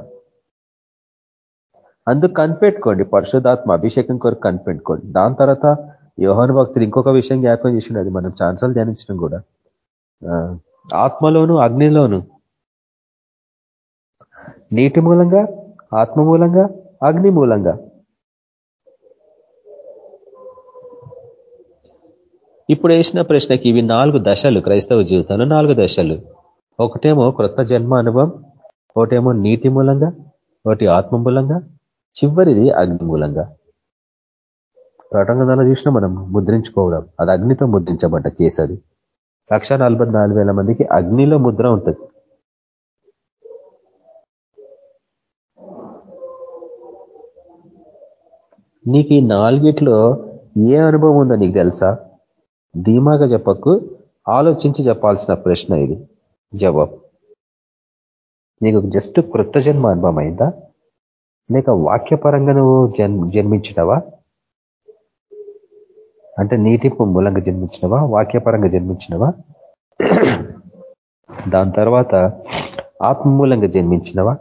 అందుకు కనిపెట్టుకోండి పరిశుధాత్మ అభిషేకం కొరకు కనిపెట్టుకోండి. దాని తర్వాత యోహాను భక్తులు ఇంకొక విషయం జ్ఞాపకం చేసిండు అది మనం ఛాన్సాలు ధ్యానించడం కూడా. ఆత్మలోను అగ్నిలోను. నీటి మూలంగా ఆత్మ మూలంగా అగ్ని మూలంగా. ఇప్పుడు వేసిన ప్రశ్నకి ఇవి నాలుగు దశలు క్రైస్తవ జీవితంలో నాలుగు దశలు. ఒకటేమో క్రొత్త జన్మ అనుభవం ఒకటేమో నీటి మూలంగా ఒకటి ఆత్మ మూలంగా చివరిది అగ్ని మూలంగా. ప్రటంగంలో చూసినా మనం ముద్రించుకోవడం అది అగ్నితో ముద్రించబడ్డ కేసు అది లక్ష మందికి అగ్నిలో ముద్ర ఉంటుంది. నీకు ఈ నాలుగిట్లో ఏ అనుభవం ఉందో నీకు తెలుసా? ధీమాగా చెప్పకు ఆలోచించి చెప్పాల్సిన ప్రశ్న ఇది. జవాబు. నీకు జస్ట్ కృత జన్మ అనుభవం అయిందా లేక వాక్యపరంగా నువ్వు జన్మించినవా? అంటే నీటి మూలంగా జన్మించినవా? వాక్యపరంగా జన్మించినవా? దాని తర్వాత ఆత్మ మూలంగా జన్మించినవా?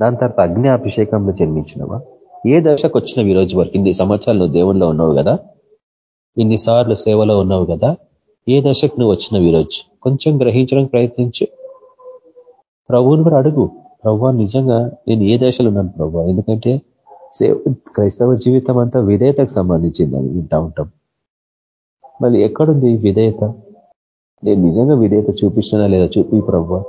దాని తర్వాత అగ్ని అభిషేకంలో జన్మించినవా? ఏ దశకు వచ్చినవి ఈ రోజు వరకు? ఇన్ని సంవత్సరాలు నువ్వు దేవుణ్ణిలో ఉన్నావు కదా. ఇన్నిసార్లు సేవలో ఉన్నావు కదా ఏ దశకు నువ్వు వచ్చినవి ఈరోజు? కొంచెం గ్రహించడానికి ప్రయత్నించు. ప్రభువుని కూడా అడుగు. ప్రభు నిజంగా నేను ఏ దశలో ఉన్నాను ప్రభు ఎందుకంటే క్రైస్తవ జీవితం అంతా విధేయతకు సంబంధించింది అని వింటా ఉంటాం. మళ్ళీ ఎక్కడుంది విధేయత? నేను నిజంగా విధేయత చూపిస్తున్నా లేదా చూపి ప్రభు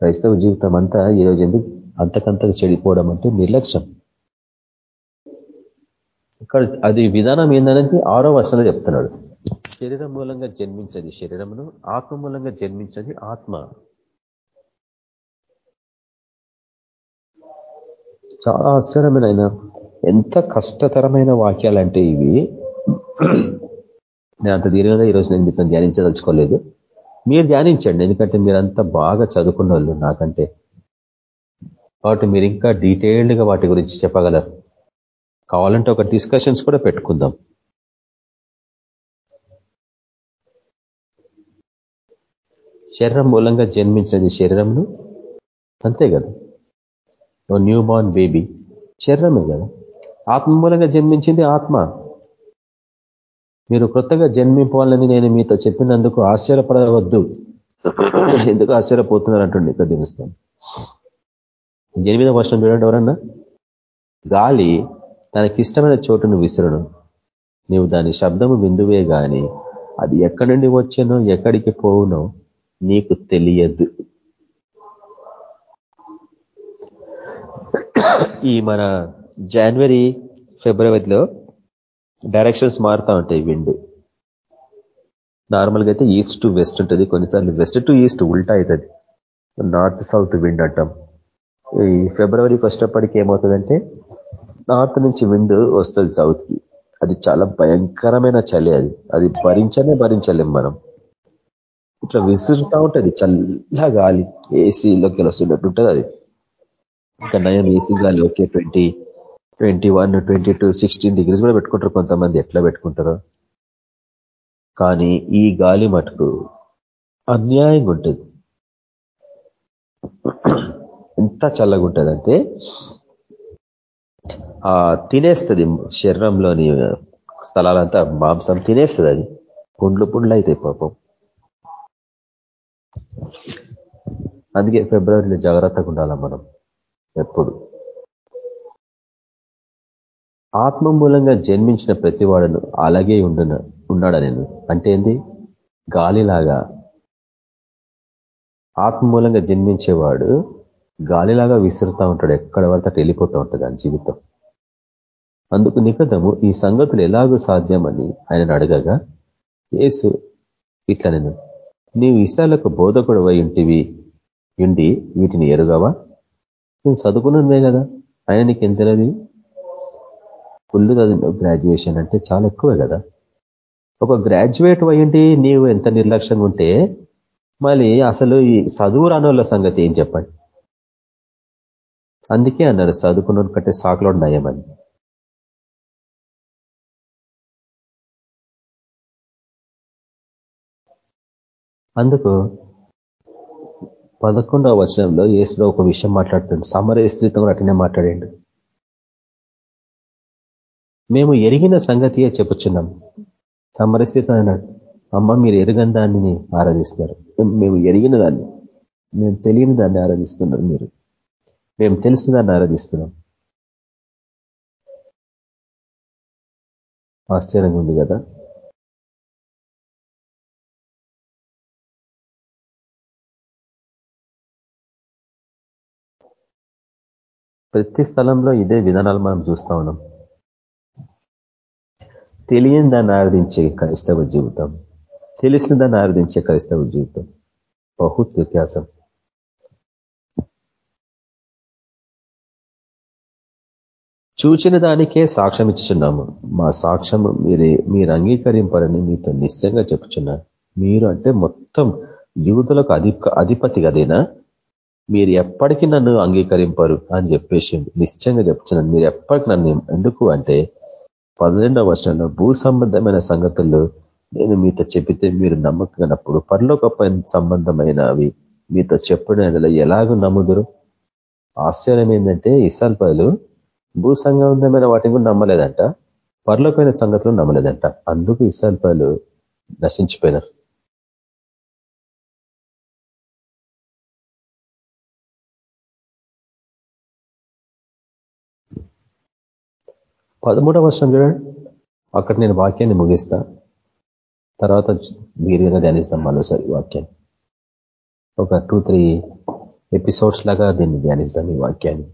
క్రైస్తవ జీవితం అంతా ఈరోజు ఎందుకు అంతకంతకు చెడిపోవడం అంటే నిర్లక్ష్యం. ఇక్కడ అది విధానం ఏందనేది ఆరో వర్షంలో చెప్తున్నాడు. శరీరం మూలంగా జన్మించది శరీరమును ఆత్మ మూలంగా జన్మించది ఆత్మ. చాలా ఆశ్చర్యమైన ఎంత కష్టతరమైన వాక్యాలు అంటే ఇవి. నేను అంత దీర్ఘంగా ఈరోజు నేను మీతో ధ్యానించదలుచుకోలేదు. మీరు ధ్యానించండి ఎందుకంటే మీరంతా బాగా చదువుకున్న వాళ్ళు నాకంటే. కాబట్టి మీరు ఇంకా డీటెయిల్డ్గా వాటి గురించి చెప్పగలరు. కావాలంటే ఒక డిస్కషన్స్ కూడా పెట్టుకుందాం. శరీరం మూలంగా జన్మించినది శరీరంను అంతే కదా? ఓ న్యూ బార్న్ బేబీ శరీరమే కదా? ఆత్మ మూలంగా జన్మించింది ఆత్మ. మీరు కొత్తగా జన్మింపాలని నేను మీతో చెప్పినందుకు ఆశ్చర్యపడవద్దు. ఎందుకు ఆశ్చర్యపోతున్నారు అంటుండే ఇక్కడ దినిస్తాను ఎనిమిదో వర్షం చూడండి ఎవరన్నా? గాలి తనకిష్టమైన చోటును విసురును. నీవు దాని శబ్దము విందువే గాని అది ఎక్కడి నుండి వచ్చానో ఎక్కడికి పోవునో నీకు తెలియదు. ఈ మన జనవరి ఫిబ్రవరిలో డైరెక్షన్స్ మారుతూ ఉంటాయి విండ్. నార్మల్గా అయితే ఈస్ట్ టు వెస్ట్ ఉంటుంది. కొన్నిసార్లు వెస్ట్ టు ఈస్ట్ ఉల్టా అవుతుంది. నార్త్ సౌత్ విండ్ అంటాం. ఈ ఫిబ్రవరి ఫస్ట్ అప్పటికి ఏమవుతుందంటే నార్త్ నుంచి విండ్ వస్తుంది సౌత్కి. అది చాలా భయంకరమైన చలి అది. అది భరించనే భరించలేం మనం. ఇట్లా విసురుతూ ఉంటుంది చల్ల గాలి. ఏసీలోకి వస్తున్నట్టు ఉంటుంది అది. ఇంకా నయం ఏసీ గాలి okay twenty twenty one twenty two sixteen degrees కూడా పెట్టుకుంటారు కొంతమంది. ఎట్లా పెట్టుకుంటారో. కానీ ఈ గాలి మటుకు అన్యాయంగా ఉంటుంది. [clears throat] ఎంత చల్లగా ఉంటుందంటే తినేస్తుంది శరీరంలోని స్థలాలంతా మాంసం తినేస్తుంది అది. పుండ్లు పుండ్లు అయితే పాపం. అందుకే ఫిబ్రవరిలో జాగ్రత్తగా ఉండాలా మనం ఎప్పుడు. ఆత్మ మూలంగా జన్మించిన ప్రతివాడును అలాగే ఉండున ఉన్నాడా నేను? అంటే ఏంది? గాలిలాగా. ఆత్మ మూలంగా జన్మించేవాడు గాలిలాగా విసురుతూ ఉంటాడు ఎక్కడ పడితే వెళ్ళిపోతూ ఉంటుంది ఆ జీవితం. అందుకు నికదము ఈ సంగతులు ఎలాగూ సాధ్యమని ఆయన అడగగా ఏసు ఇట్లా నేను నీవు ఇసాలకు బోధకుడు అయి ఉంటివి ఉండి వీటిని ఎరుగవా? నువ్వు చదువుకున్నదే కదా ఆయన నీకు ఎంత తెలియదు ఫుల్ చదివిన గ్రాడ్యుయేషన్ అంటే చాలా ఎక్కువే కదా. ఒక గ్రాడ్యుయేట్ అయ్యింటి నీవు ఎంత నిర్లక్ష్యంగా ఉంటే మళ్ళీ అసలు ఈ చదువు రానోళ్ళ సంగతి ఏం చెప్పండి? అందుకే అన్నారు చదువుకున్న కంటే సాకులో నయమని. అందుకు పదకొండవ వచనంలో ఏసులో ఒక విషయం మాట్లాడుతుంది సమర స్త్రీతో అటునే మాట్లాడండి. మేము ఎరిగిన సంగతియే చెప్పుచున్నాం. సమరస్థితి అన్నాడు. అమ్మ మీరు ఎరగని దాన్ని ఆరాధిస్తున్నారు. మేము ఎరిగిన దాన్ని మేము తెలియని దాన్ని ఆరాధిస్తున్నారు మీరు. మేము తెలిసిన దాన్ని ఆరాధిస్తున్నాం. ఆశ్చర్యంగా ఉంది కదా? ప్రతి స్థలంలో ఇదే విధానాలు మనం చూస్తూ ఉన్నాం. తెలియని దాన్ని ఆరాధించే క్రైస్తవ జీవితం తెలిసిన దాన్ని ఆరాధించే క్రైస్తవ జీవితం బహుత్ వ్యత్యాసం. చూచిన దానికే సాక్ష్యం ఇచ్చుచున్నాము. మా సాక్ష్యం మీరే మీరు అంగీకరింపరని మీతో నిశ్చయంగా చెప్పుచున్నారు మీరు అంటే మొత్తం యువతులకు అధి అధిపతి కదేనా మీరు ఎప్పటికీ నన్ను అంగీకరింపరు అని చెప్పేసి నిశ్చయంగా చెప్తున్నాను మీరు ఎప్పటికి నన్ను ఎందుకు అంటే పన్నెండవ వర్షంలో భూ సంబంధమైన సంగతులు నేను మీతో చెప్పితే మీరు నమ్మకనప్పుడు పరలోక సంబంధమైనవి మీతో చెప్పడం ఎలాగ నమ్ముదురు? ఆశ్చర్యం ఏంటంటే ఇసాల్పాలు భూ సంబంధమైన వాటిని కూడా నమ్మలేదంట పరలోకమైన సంగతులు నమ్మలేదంట. అందుకు ఇసాల్పాలు నశించిపోయినారు. పదమూడవ వర్షం చూడండి. అక్కడ నేను వాక్యాన్ని ముగిస్తా. తర్వాత వీరిగా ధ్యానిస్తాం మరోసారి వాక్యాన్ని. ఒక టూ త్రీ ఎపిసోడ్స్ లాగా దీన్ని ధ్యానిస్తాం ఈ వాక్యాన్ని.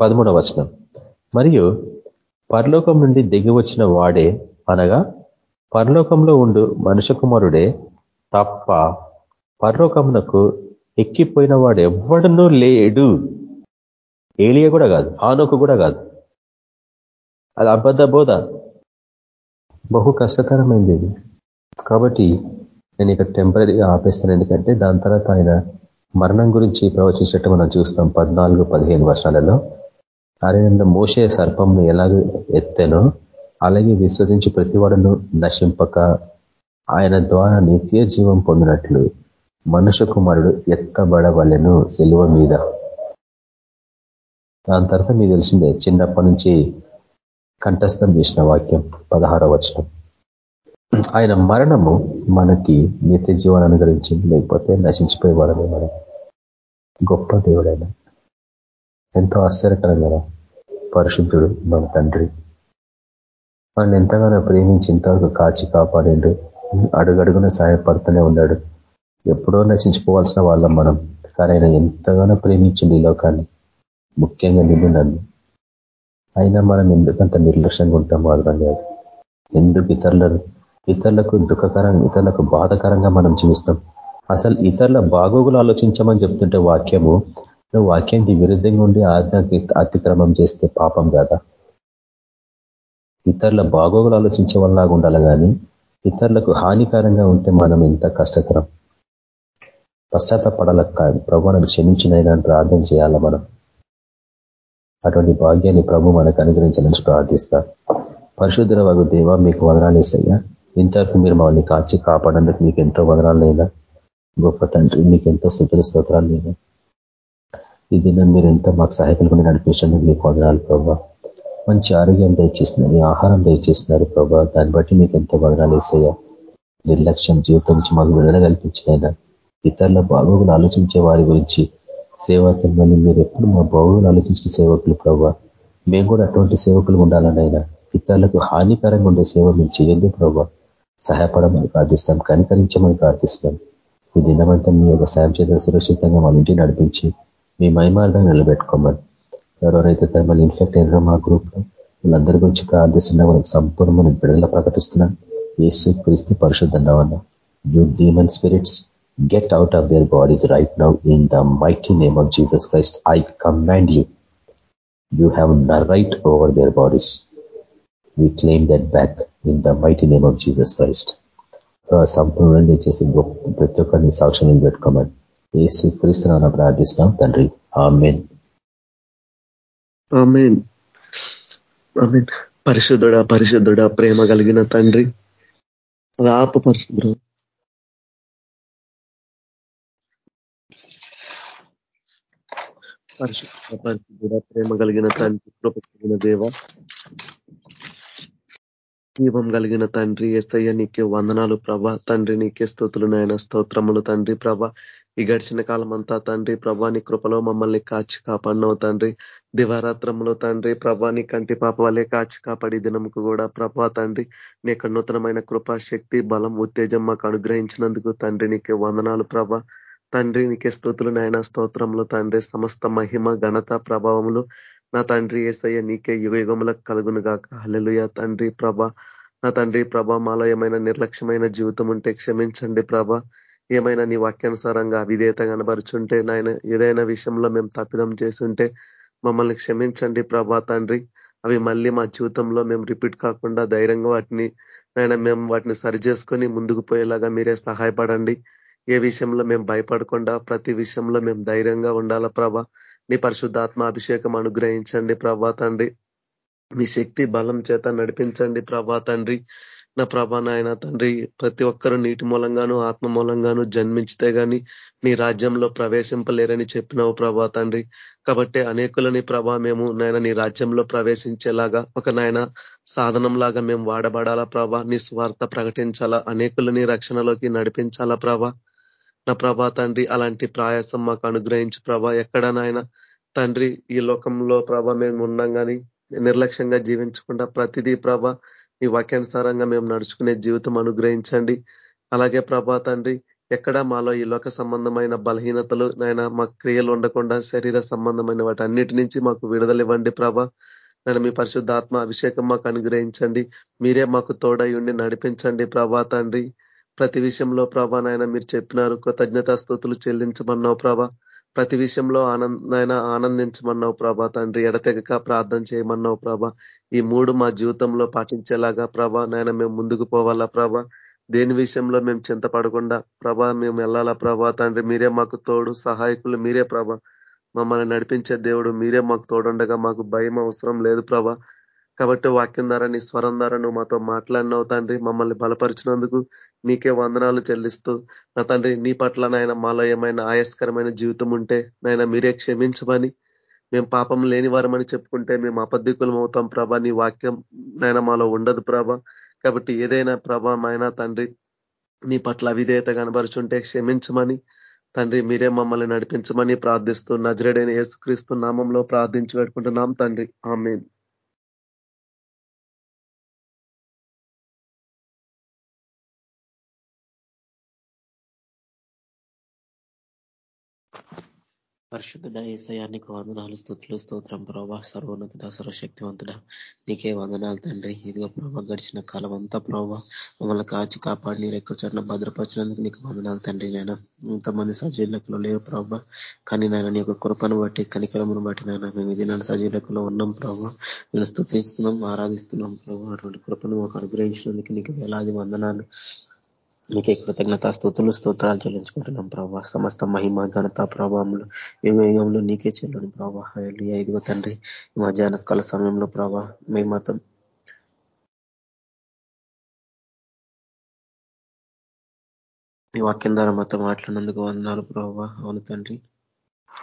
పదమూడవ వచనం. మరియు పరలోకం నుండి దిగి వచ్చిన వాడే అనగా పరలోకంలో ఉండు మనుష కుమారుడే తప్ప పరలోకమునకు ఎక్కిపోయిన వాడు ఎవ్వడనూ లేడు. ఏలియ కూడా కాదు హానోకు కూడా కాదు. అది అబద్ధ బోధ బహు కష్టతరమైంది ఇది. కాబట్టి నేను ఇక్కడ టెంపరీగా ఆపేస్తాను. ఎందుకంటే దాని తర్వాత ఆయన మరణం గురించి ప్రవచించినట్టు మనం చూస్తాం పద్నాలుగు పదిహేను వర్షాలలో. ఆయన మోసే సర్పంను ఎలాగ ఎత్తానో అలాగే విశ్వసించి ప్రతివాడును నశింపక ఆయన ద్వారా నిత్య జీవం పొందినట్లు మనుష్య కుమారుడు ఎత్తబడవలెను సెలువ మీద. దాని తర్వాత మీకు తెలిసిందే చిన్నప్పటి నుంచి కంఠస్థం చేసిన వాక్యం పదహారవ వచనం. ఆయన మరణము మనకి నిత్య జీవనం అనుగ్రహించింది లేకపోతే నశించిపోయే వాళ్ళమే మనం. గొప్ప దేవుడైన. ఎంతో ఆశ్చర్యకరం కదా పరిశుద్ధుడు మన తండ్రి. మనల్ని ఎంతగానో ప్రేమించి ఇంతవరకు కాచి కాపాడిండు. అడుగడుగున సహాయపడుతూనే ఉన్నాడు. ఎప్పుడో నశించిపోవాల్సిన వాళ్ళం మనం. కానీ ఆయన ఎంతగానో ప్రేమించింది ఈ లోకాన్ని. ముఖ్యంగా నిన్ను నన్ను. అయినా మనం ఎందుకంత నిర్లక్ష్యంగా ఉంటాం అర్థం కాదు. ఎందుకు ఇతరులను ఇతరులకు దుఃఖకరంగా ఇతరులకు బాధకరంగా మనం జీవిస్తాం? అసలు ఇతరుల బాగోగులు ఆలోచించమని చెప్తుంటే వాక్యము నువ్వు వాక్యానికి విరుద్ధంగా ఉండి ఆజ్ఞకి అతిక్రమం చేస్తే పాపం కదా? ఇతరుల బాగోగులు ఆలోచించే వాళ్ళలాగా ఉండాలి కానీ ఇతరులకు హానికరంగా ఉంటే మనం ఎంత కష్టతరం? పశ్చాత్తపడాల ప్రభు క్షమించినైనా ప్రార్థన చేయాలా మనం? అటువంటి భాగ్యాన్ని ప్రభు మనకు అనుగ్రహించాలని ప్రార్థిస్తా. పరిశుద్ధుల వగు దేవ మీకు వదనాలు వేసయ్యా ఇంతవరకు మీరు మమ్మల్ని కాచి కాపాడేందుకు మీకు ఎంతో వదనాలైనా గొప్ప తండ్రి మీకు ఎంతో స్థుతుల స్తోత్రాలైనా ఈ దినం మీరు ఎంతో మాకు సహాయకులుగా నడిపించినందుకు మీకు వదనాలు ప్రభావ మంచి ఆరోగ్యం దయచేస్తున్నారు ఆహారం దయచేస్తున్నారు ప్రభావ దాన్ని బట్టి మీకు ఎంతో వదనాలు వేసయ్యా నిర్లక్ష్యం జీవితం నుంచి మాకు విడుదల కల్పించినైనా ఇతరుల బాగోగులు ఆలోచించే వారి గురించి సేవకులు మీరు ఎప్పుడు మా బాగోగులు ఆలోచించిన సేవకులు ప్రభావ మేము కూడా అటువంటి సేవకులు ఉండాలనైనా ఇతరులకు హానికరంగా ఉండే సేవ మేము చేయండి ప్రభావ సహాయపడమని ప్రార్థిస్తాం కనికరించమని ప్రార్థిస్తాం. ఈ దినమంతా మీ యొక్క సాయం చేత సురక్షితంగా మా ఇంటిని నడిపించి మీ మైమార్గాన్ని నిలబెట్టుకోమని. ఎవరెవరైతే మళ్ళీ ఇన్ఫెక్ట్ అయినారో మా గ్రూప్లో వీళ్ళందరి గురించి ప్రార్థిస్తున్నా వాళ్ళకి సంపూర్ణమైన విడుదల ప్రకటిస్తున్నాను ఏసు క్రీస్తు పరిశుద్ధంగా you demon spirits get out of their bodies right now in the mighty name of Jesus Christ. I command you. You have no right over their bodies. We claim that back in the mighty name of Jesus Christ. సంపూర్ణంగా చేసి ప్రతి ఒక్కరిని సాక్ష్యం పెట్టుకోమని ఏ క్రీస్తున్నా ప్రార్థిస్తున్నాం తండ్రి amen amen amen పరిశుద్ధుడా పరిశుద్ధుడా ప్రేమ కలిగిన తండ్రి అది పరిశుద్ధుడు పరిశుద్ధ ప్రేమ కలిగిన తండ్రి కృప కలిగిన దేవ. దీపం కలిగిన తండ్రి ఎస్తయ్య నీకే వందనాలు ప్రభ. తండ్రి నీకే స్థుతులు నాయన. స్తోత్రములు తండ్రి ప్రభ. ఈ గడిచిన కాలం అంతా తండ్రి ప్రభాని కృపలో మమ్మల్ని కాచి కాపాడినవు తండ్రి. దివారాత్రములో తండ్రి ప్రభాని కంటి పాప వల్లే కాచి కాపాడి దినముకు కూడా ప్రభా తండ్రి నీ నూతనమైన కృపా శక్తి బలం ఉత్తేజం మాకు అనుగ్రహించినందుకు తండ్రి నీకే వందనాలు ప్రభ. తండ్రి నీకే స్థుతులు నాయన. స్తోత్రంలో తండ్రి సమస్త మహిమ ఘనత ప్రభావములు నా తండ్రి ఏసయ్య నీకే యుగయుగములకు కలుగును గాక హలెలుయ తండ్రి ప్రభ నా తండ్రి ప్రభ మాలో ఏమైనా నిర్లక్ష్యమైన జీవితం ఉంటే క్షమించండి ప్రభ. ఏమైనా నీ వాక్యానుసారంగా విధేయత కనబరుచుంటే నాయన ఏదైనా విషయంలో మేము తప్పిదం చేస్తుంటే మమ్మల్ని క్షమించండి ప్రభా తండ్రి. అవి మళ్ళీ మా జీవితంలో మేము రిపీట్ కాకుండా ధైర్యంగా వాటిని నాయన మేము వాటిని సరి చేసుకొని ముందుకు పోయేలాగా మీరే సహాయపడండి. ఏ విషయంలో మేము భయపడకుండా ప్రతి విషయంలో మేము ధైర్యంగా ఉండాలా ప్రభా? నీ పరిశుద్ధాత్మ అభిషేకం అనుగ్రహించండి ప్రభా తండ్రి. మీ శక్తి బలం చేత నడిపించండి ప్రభా తండ్రి. నా ప్రభా నాయన తండ్రి ప్రతి ఒక్కరూ నీటి మూలంగాను ఆత్మ మూలంగాను జన్మించితే గాని నీ రాజ్యంలో ప్రవేశింపలేరని చెప్పినావు ప్రభా తండ్రి. కాబట్టి అనేకులని ప్రభా మేము నాయన నీ రాజ్యంలో ప్రవేశించేలాగా ఒక నాయన సాధనం లాగా మేము వాడబడాలా ప్రభా? నీ స్వార్థ ప్రకటించాలా? అనేకులని రక్షణలోకి నడిపించాలా ప్రభా? నా ప్రభా తండ్రి అలాంటి ప్రయాసం మాకు అనుగ్రహించి ప్రభా. ఎక్కడ నాయన తండ్రి ఈ లోకంలో ప్రభ మేము ఉన్నాం కానీ నిర్లక్ష్యంగా జీవించకుండా ప్రతిదీ ప్రభ మీ వాక్యానుసారంగా మేము నడుచుకునే జీవితం అనుగ్రహించండి. అలాగే ప్రభా తండ్రి ఎక్కడ మాలో ఈ లోక సంబంధమైన బలహీనతలు నాయన మా క్రియలు ఉండకుండా శరీర సంబంధమైన వాటి అన్నిటి నుంచి మాకు విడుదలివ్వండి ప్రభ. నేను మీ పరిశుద్ధాత్మ అభిషేకం మాకు అనుగ్రహించండి. మీరే మాకు తోడై ఉండి నడిపించండి ప్రభా తండ్రి. ప్రతి విషయంలో ప్రభా నాయన మీరు చెప్పినారు కృతజ్ఞతా స్థుతులు చెల్లించమన్నావు ప్రభా. ప్రతి విషయంలో ఆనందైనా ఆనందించమన్నావు ప్రభా. తండ్రి ఎడతెగక ప్రార్థన చేయమన్నావు ప్రభా. ఈ మూడు మా జీవితంలో పాటించేలాగా ప్రభా నాయన మేము ముందుకు పోవాలా ప్రభా. దేని విషయంలో మేము చింతపడకుండా ప్రభా మేము వెళ్ళాలా ప్రభా. తండ్రి మీరే మాకు తోడు సహాయకులు మీరే ప్రభా. మమ్మల్ని నడిపించే దేవుడు మీరే మాకు తోడుండగా మాకు భయం అవసరం లేదు ప్రభా. కాబట్టి వాక్యం ద్వారా నీ స్వరం ద్వారా నువ్వు మాతో మాట్లాడినావు తండ్రి. మమ్మల్ని బలపరిచినందుకు నీకే వందనాలు చెల్లిస్తూ నా తండ్రి నీ పట్ల నాయన మాలో ఏమైనా ఆయాస్కరమైన జీవితం ఉంటే నాయన మీరే క్షమించమని మేము పాపం లేని వారమని చెప్పుకుంటే మేము అబద్ధికులం అవుతాం ప్రభా. నీ వాక్యం నాయన మాలో ఉండదు ప్రభ. కాబట్టి ఏదైనా ప్రభా తండ్రి నీ పట్ల అవిధేయత కనబరుచుంటే క్షమించమని తండ్రి మీరే మమ్మల్ని నడిపించమని ప్రార్థిస్తూ నజరేడైన యేసుక్రీస్తు నామంలో ప్రార్థించి పెట్టుకుంటున్నాం తండ్రి. ఆమె పరిశుద్ధుడ ఏసయానికి వందనాలు స్థుతులు స్తోత్రం. ప్రభా సర్వోన్నతుడ సర్వశక్తివంతుడ నీకే వందనాలు తండ్రి. ఇదిగో ప్రభా గడిచిన కాలం అంతా ప్రభా మమ్మల్ని కాచి కాపాడి నీ రెక్క చోట్ల నీకు వందనాలు తండ్రి నేను ఇంతమంది సజీలకులు లేవు ప్రభా కానీ నేను నీ యొక్క కృపను బట్టి కనికరమును బట్టి నాయన మేము ఇది నన్ను సజీలకులో ఉన్నాం ప్రభా. నేను స్థుతిస్తున్నాం ఆరాధిస్తున్నాం ప్రభా. అటువంటి కృపను మాకు అనుగ్రహించినందుకు నీకు వేలాది వందనాలు. మీకే కృతజ్ఞత స్థుతులు స్తోత్రాలు చెల్లించుకుంటున్నాం ప్రభావ సమస్త మహిమ ఘనత ప్రభావములు యుగంలో నీకే చెల్లని ప్రభావ ఐదుగో తండ్రి మధ్యాహ్న కాల సమయంలో ప్రభా మీ మతం మీ వాక్యం ద్వారా మాతో మాట్లాడినందుకు వందనాలు ప్రభావ అవును తండ్రి.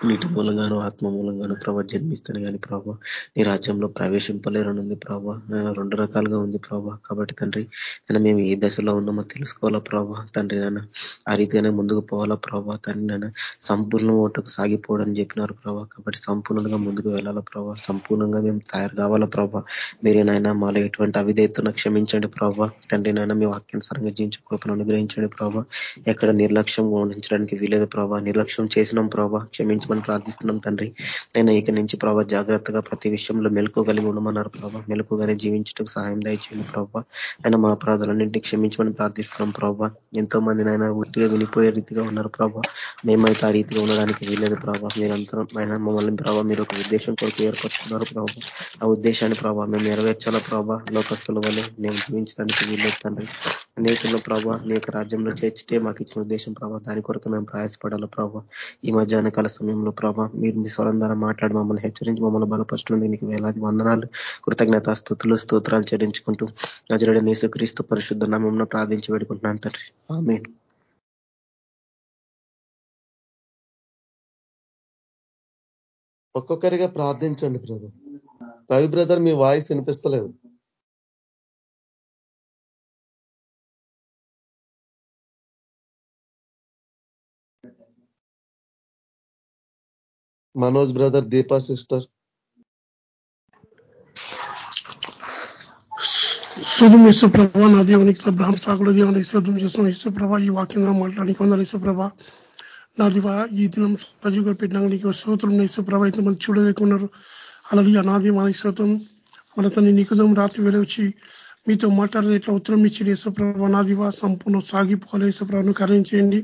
నీటి మూలంగాను ఆత్మ మూలంగాను ప్రభా జన్మిస్తాను కానీ ప్రభా నీ రాజ్యంలో ప్రవేశింపలేరనుంది ప్రభా. నేను రెండు రకాలుగా ఉంది ప్రభా. కాబట్టి తండ్రి నేను మేము ఏ దశలో ఉన్నామో తెలుసుకోవాలా ప్రభా? తండ్రి నాన్న ఆ రీతిగానే ముందుకు పోవాలా ప్రభా? తండ్రి నాన్న సంపూర్ణ ఓటుకు సాగిపోవడం చెప్పినారు ప్రభా. కాబట్టి సంపూర్ణంగా ముందుకు వెళ్ళాలా ప్రభా? సంపూర్ణంగా మేము తయారు కావాలా ప్రభా? మీరే నాయన మాలో ఎటువంటి అవిధేయతను క్షమించండి ప్రభా. తండ్రి నాయన మీ వాక్యానుసారంగా జీవించే కృపను అనుగ్రహించండి ప్రభా. ఎక్కడ నిర్లక్ష్యం ఉంచడానికి వీలేదు ప్రభా. నిర్లక్ష్యం చేసినాం ప్రభా. క్షమించ నడిపించమని ప్రార్థిస్తున్నాం తండ్రి. నేను ఇక నుంచి ప్రభావ జాగ్రత్తగా ప్రతి విషయంలో మెలకోగలిగి ఉండమన్నారు ప్రభావ మెలకుగానే జీవించటకు సహాయం దయచేయండి ప్రభావ ఆయన మా అపరాధాలన్నింటినీ క్షమించమని ప్రార్థిస్తున్నాం ప్రభావ ఎంతో మంది నాయన ఒట్టిగా వినిపోయే రీతిగా ఉన్నారు ప్రభావ మేమైతే ఆ రీతిగా ఉండడానికి వీలేదు ప్రభావ మీరంతరం ఆయన మమ్మల్ని ప్రభావ మీరు ఒక ఉద్దేశం కొరకు ఏర్పరుచుకున్నారు ప్రభావ ఆ ఉద్దేశాన్ని ప్రభావ మేము నెరవేర్చాలా ప్రభావ లోకస్తుల వల్ల మేము జీవించడానికి వీలేదు తండ్రి. అనేకుల ప్రభావ నీ యొక్క రాజ్యంలో చేర్చితే మాకు ఇచ్చిన ఉద్దేశం ప్రభావ దాని కొరకు మేము ప్రయాసపడాలి ప్రభావ ఈ మధ్యాహ్న కాల సమయంలో ప్రభా మీరు మీ స్వరం ద్వారా మాట్లాడి మమ్మల్ని హెచ్చరించి మమ్మల్ని బలపరచడం మీకు వేలాది వందనాలు. కృతజ్ఞత స్థుతులు స్తోత్రాలు చెల్లించుకుంటూ నజరుడు నేసుక్రీస్తు పరిశుద్ధ నామంలో ప్రార్థించి పెడుకుంటున్నాను తండ్రి. ఆమె ఒక్కొక్కరిగా ప్రార్థించండి బ్రదర్ రవి బ్రదర్ మీ వాయిస్ వినిపిస్తలేదు. మనోజ్ బ్రదర్ దీపా సిస్టర్ శుభం యశ్వ్రభ నా దేవునికి బ్రహ్మ సాకుల దేవునికి శుద్ధం చేస్తున్న యశ్వ్రభ ఈ వాక్యంగా మాట్లాడానికి వందలు యశ్వ్రభ నా దివ ఈ దినం సజీవుగా పెట్టినాక నీకు శ్రోత్రం యశ్వ్రభ ఇంతమంది చూడలేకున్నారు అలాగే అనాది మన శ్రోతం మన తన నికుదం రాత్రి వేరే మీతో మాట్లాడితే ఇట్లా ఉత్తరం ఇచ్చిన యశ్వ్రభ నా దివ సంపూర్ణ సాగిపోవాలి యశ్వ్రభను కరించేయండి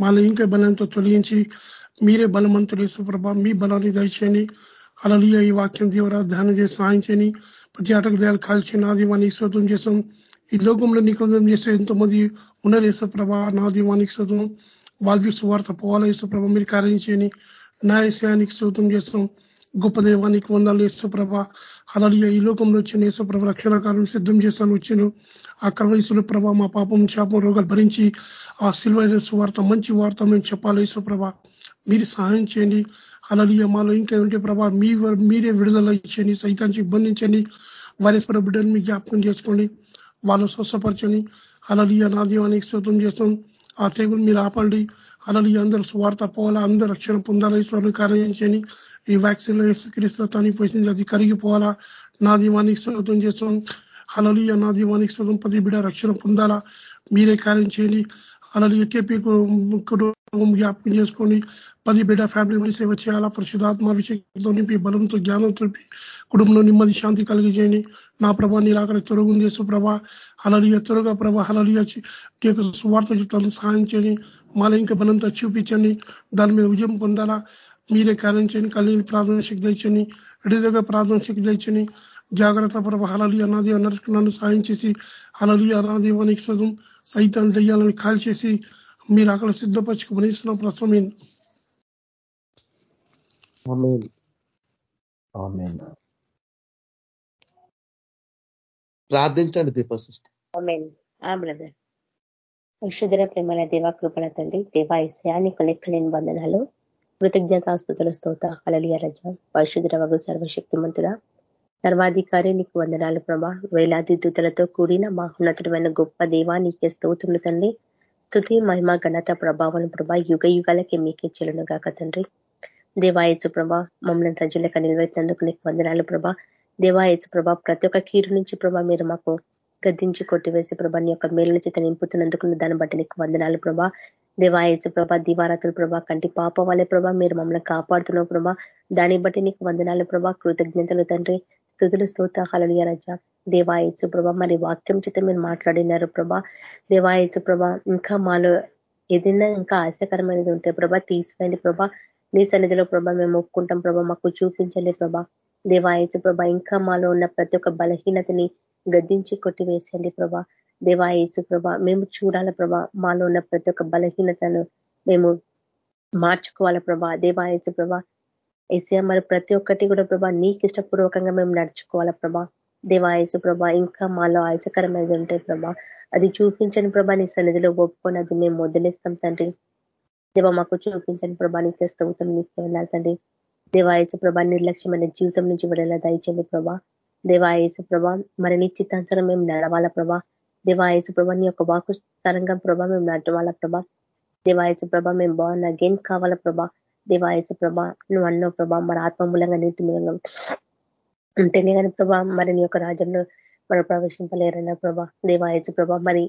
మళ్ళీ ఇంకా బలంతో తొలగించి మీరే బలవంతులు యేసుప్రభ మీ బలాన్ని దయచేయండి. అలలియ ఈ వాక్యం దేవరా ధ్యానం చేసి సాయం చేయని ప్రతి ఆటకు దయాలు కాల్చి నా దీవానికి శోతం చేసాం ఈ లోకంలో నికోదం చేసే ఎంతో మంది ఉన్నారు యేసుప్రభ నా దీవానికి శోతం వాల్పి సువార్త పోవాల యేసుప్రభ మీరు కార్యం చేయని నా విషయానికి శోతం చేస్తాం. గొప్ప దైవానికి వందాలు యేసుప్రభ అలలియ ఈ లోకంలో వచ్చిన యేసుప్రభ రక్షణ కాలం సిద్ధం చేస్తాను వచ్చాను ఆ కర్వయసుల ప్రభ మా పాపం శాపం రోగాలు భరించి ఆ సిల్వైన సువార్త మంచి వార్త మేము చెప్పాలి యేసుప్రభ మీరు సహాయం చేయండి. అలలియ మాలో ఇంకా ఏమిటి ప్రభా మీ మీరే విడుదల ఇచ్చండి సైతానికి బంధించండి వైరస్పర బిడ్డను మీ జ్ఞాపకం చేసుకోండి. వాళ్ళు స్వస్థపరచండి. అలలియ నా దీవానికి శోతం చేస్తాం. ఆ తెగులు మీరు ఆపండి అలలియ అందరూ స్వార్థ పోవాలా? అందరూ రక్షణ పొందాలా? ఈశ్వరుని కార్యించండి ఈ వ్యాక్సిన్లో క్రీస్తు అది కరిగిపోవాలా నా దీవానికి శోతం చేస్తాం. అలలియ నా దీవానికి శోతం పది బిడ్డ రక్షణ పొందాలా? మీరే కార్యం చేయండి. అలలియ కేపీ జ్ఞాపకం చేసుకోండి పది బిడ్డ ఫ్యామిలీ సేవ చేయాలా? పరిశుధాత్మ విషయంతో నింపి బలంతో జ్ఞానంతో కుటుంబంలో నెమ్మది శాంతి కలిగజేయండి. నా ప్రభా నీరు అక్కడ తొలగుంది ప్రభా. అలలియ త్వరగా ప్రభా హలలియ సువార్త చుట్టాలను సహాయం చేయండి. మాల ఇంకా బలంతో చూపించండి. దాని మీద విజయం పొందాలా? మీరే కార్యం చేయండి. కలిగిన ప్రార్థన శక్తి ఇచ్చండి రెడీగా ప్రార్థన శక్తి ఇచ్చండి జాగ్రత్త ప్రభ హలలి అనాది నడుచుకున్నాను సాయం చేసి అలలియ అనాదేవానికి సైతాన్ని దయ్యాలని కాల్ చేసి మీరు అక్కడ సిద్ధపరచుకుని ఇస్తున్నాం ప్రస్తుతం. ప్రార్థించండి దీప విశుద్ధర ప్రేమల దేవా కృపణ తండ్రి దేవా ఇసయానికి లెక్కలేని బంధనాలు కృతజ్ఞతాస్తుతుల స్తోత అలలియ రజ. పరిశుద్ధ వగు సర్వశక్తిమంతుడ. సర్వాధికారి నీకు వందనాలు ప్రభా. వేలాది దూతలతో కూడిన మా ఉన్నతమైన గొప్ప దేవా నీకే స్తోత్రులు తండ్రి. స్థుతి మహిమ ఘనత ప్రభావం ప్రభా. యుగ యుగాలకి మీకే చెలును గాక తండ్రి. దేవాయచు ప్రభా మమ్మల్ని సజ్జులక నిలవెత్తినందుకు నీకు వందనాలు ప్రభా. దేవాయచు ప్రభా ప్రతి ఒక్క కీరు నుంచి ప్రభా మీరు మాకు గద్దించి కొట్టివేసి ప్రభా నీ యొక్క మేలుల చేత నింపుతున్నందుకు దాన్ని బట్టి నీకు వందనాలు ప్రభా. దేవాయచు ప్రభా దివారాతులు ప్రభా కంటి పాప వాళ్ళే ప్రభా మీరు మమ్మల్ని కాపాడుతున్నావు ప్రభా. దాన్ని బట్టి నీకు వందనాలు ప్రభా. కృతజ్ఞతలు తండ్రి. స్థుతులు స్తోత హలలియ రజ. దేవాయచు ప్రభా మరి వాక్యం చేత మీరు మాట్లాడినారు ప్రభా. దేవాయచు ప్రభా ఇంకా మాలో ఏదైనా ఇంకా ఆశకరమైనది ఉంటే ప్రభా తీసిపోయింది ప్రభా. నీ సన్నిధిలో ప్రభా మేము ఒప్పుకుంటాం ప్రభ మాకు చూపించండి ప్రభా. దేవాయచు ప్రభ ఇంకా మాలో ఉన్న ప్రతి ఒక్క బలహీనతని గద్దించి కొట్టివేసండి ప్రభా. దేవాయేసు ప్రభా మేము చూడాల ప్రభా మాలో ఉన్న ప్రతి ఒక్క బలహీనతను మేము మార్చుకోవాల ప్రభా. దేవాయచు ప్రభ ఏసీఆ మరి ప్రతి ఒక్కటి కూడా ప్రభా నీకు ఇష్టపూర్వకంగా మేము నడుచుకోవాలా ప్రభా? దేవాయసు ప్రభా ఇంకా మాలో ఆయాసకరమైనది ఉంటాయి ప్రభా. అది చూపించని ప్రభా నీ సన్నిధిలో ఒప్పుకొని అది మేము వదిలేస్తాం తండ్రి. దేవ మాకు చూపించని ప్రభా నీకు స్తవుతం నీకు వెళ్ళాలి తండ్రి. దేవాయసు ప్రభా నిర్లక్ష్యమైన జీవితం నుంచి విడేలా దయచండి ప్రభా. దేవాయసు ప్రభా మరి నిశ్చితాంతరం మేము నడవాలా ప్రభా? దేవాయసు ప్రభా నీ యొక్క వాకు స్థలంగా ప్రభా మేము నడవాలా ప్రభా? దేవాయసు ప్రభా మేము బాగున్న గేమ్ కావాలా ప్రభా? దేవాయచ ప్రభా నువ్వు అన్నో ప్రభా మరి ఆత్మమూలంగా నీటి మూలంగా ఉంటేనే కానీ ప్రభా మరి నీ యొక్క రాజ్యంలో మనం ప్రవేశింపలేరన్న ప్రభా. దేవాయచ ప్రభా మరి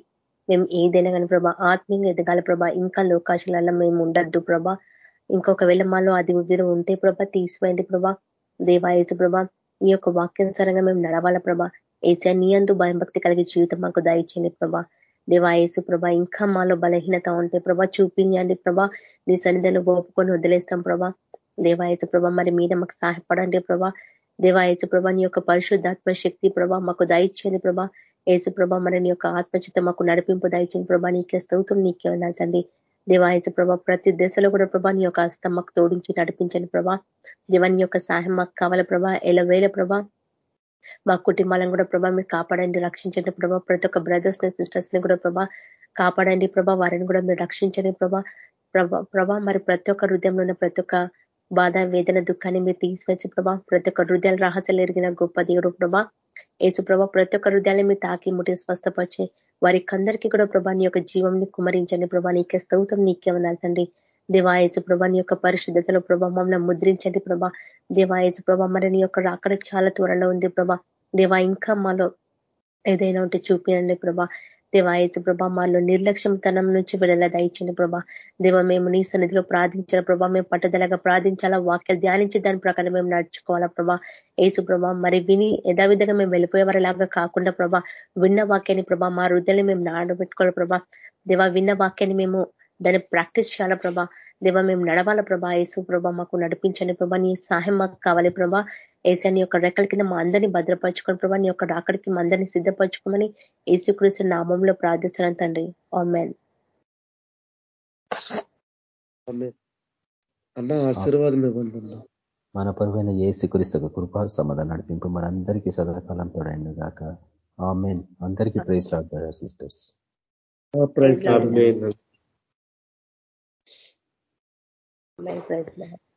మేము ఏదైనా కానీ ప్రభా ఆత్మీయంగా ఎదగాల ప్రభా. ఇంకా లోకాశాలలో మేము ఉండద్దు ప్రభా. ఇంకొకవేళ మాలో అది వీరు ఉంటే ప్రభా తీసిపోయింది ప్రభా. దేవాయచ ప్రభా ఈ యొక్క వాక్యానుసారంగా మేము నడవాల ప్రభా. ఏసా నీ అందు భయం భక్తి కలిగే జీవితం మాకు దయచేయండి ప్రభా. దేవాయేసు ప్రభ ఇంకా మాలో బలహీనత ఉంటే ప్రభా చూపించండి ప్రభా. నీ సన్నిధిలో ఓపుకొని వదిలేస్తాం ప్రభా. దేవాయచు ప్రభా మరి మీద మాకు సహాయపడండి ప్రభా. దేవాయచు ప్రభా నీ యొక్క పరిశుద్ధాత్మ శక్తి ప్రభా మాకు దయచేయండి ప్రభా. ఏసు ప్రభా మరి నీ యొక్క ఆత్మచిత మాకు నడిపింపు దయచేయండి ప్రభా. నీకే స్థౌతులు నీకే ఉన్నారు తండ్రి. ప్రభ ప్రభా ప్రతి దశలో కూడా ప్రభా నీ యొక్క హస్తం మాకు తోడించి నడిపించండి ప్రభా. దేవాని యొక్క సహాయం మాకు కావాల ప్రభా. ఎలవేల ప్రభా మా కుటుంబాలను కూడా ప్రభా మీరు కాపాడండి రక్షించండి ప్రభా. ప్రతి ఒక్క బ్రదర్స్ని సిస్టర్స్ని కూడా ప్రభా కాపాడండి ప్రభా. వారిని కూడా మీరు రక్షించండి ప్రభా. ప్రభా ప్రభా మరి ప్రతి ఒక్క హృదయంలో ఉన్న ప్రతి ఒక్క బాధ వేదన దుఃఖాన్ని మీరు తీసివచ్చి ప్రభా ప్రతి ఒక్క హృదయాలు రహస్యాలు ఎరిగిన గొప్ప దేవుడు ప్రభా. ఏసు ప్రభా ప్రతి ఒక్క హృదయాన్ని మీరు తాకి ముట్టి స్వస్థపరిచి వారికి అందరికీ కూడా ప్రభా నీ యొక్క జీవంని కుమరించండి ప్రభా. నీకే స్తౌతం నీకే తండ్రి. దేవాయచు ప్రభా నీ యొక్క పరిశుద్ధతలో ప్రభా మమ్మల్ని ముద్రించండి ప్రభా. దేవాయచు ప్రభా మరి నీ యొక్క అక్కడ చాలా త్వరలో ఉంది ప్రభా. దేవా ఇంకా మాలో ఏదైనా ఉంటే చూపించండి ప్రభా. దేవాయచు ప్రభా మాలో నిర్లక్ష్యం తనం నుంచి విడల దయచండి ప్రభా. దేవ మేము నీ సన్నిధిలో ప్రార్థించిన ప్రభా? మేము పట్టుదలగా ప్రార్థించాలా? వాక్యాలు ధ్యానించి దాని ప్రకారం మేము నడుచుకోవాలా ప్రభా? ఏసు ప్రభా మరి విని యథావిధంగా మేము వెళ్ళిపోయేవారిలాగా కాకుండా ప్రభా విన్న వాక్యాన్ని ప్రభా మా హృదయాన్ని మేము నాడబెట్టుకోవాలి ప్రభా? దేవా విన్న వాక్యాన్ని మేము దాన్ని ప్రాక్టీస్ చేయాలా ప్రభా? దేవ మేము నడవాల ప్రభా? యేసు ప్రభా మాకు నడిపించండి ప్రభా. నీ సహాయం మాకు కావాలి ప్రభా. ఏసాని యొక్క రెక్కల కింద మా అందరినీ భద్రపరచుకొని ప్రభా. నీ యొక్క రాకడికి మా అందరినీ సిద్ధపరచుకోమని యేసుక్రీస్తు నామంలో ప్రార్థిస్తున్నాను తండ్రి. ఆమెన్. అన్న ఆశీర్వాదం ఇవ్వండి మన పరువైన ఏసుక్రీస్తు కృపా సమాధానం నడిపింపు మనందరికీ సదాకాలం తోడైంది గాక. ఆమెన్. అందరికీ praise Lord sisters. Praise praise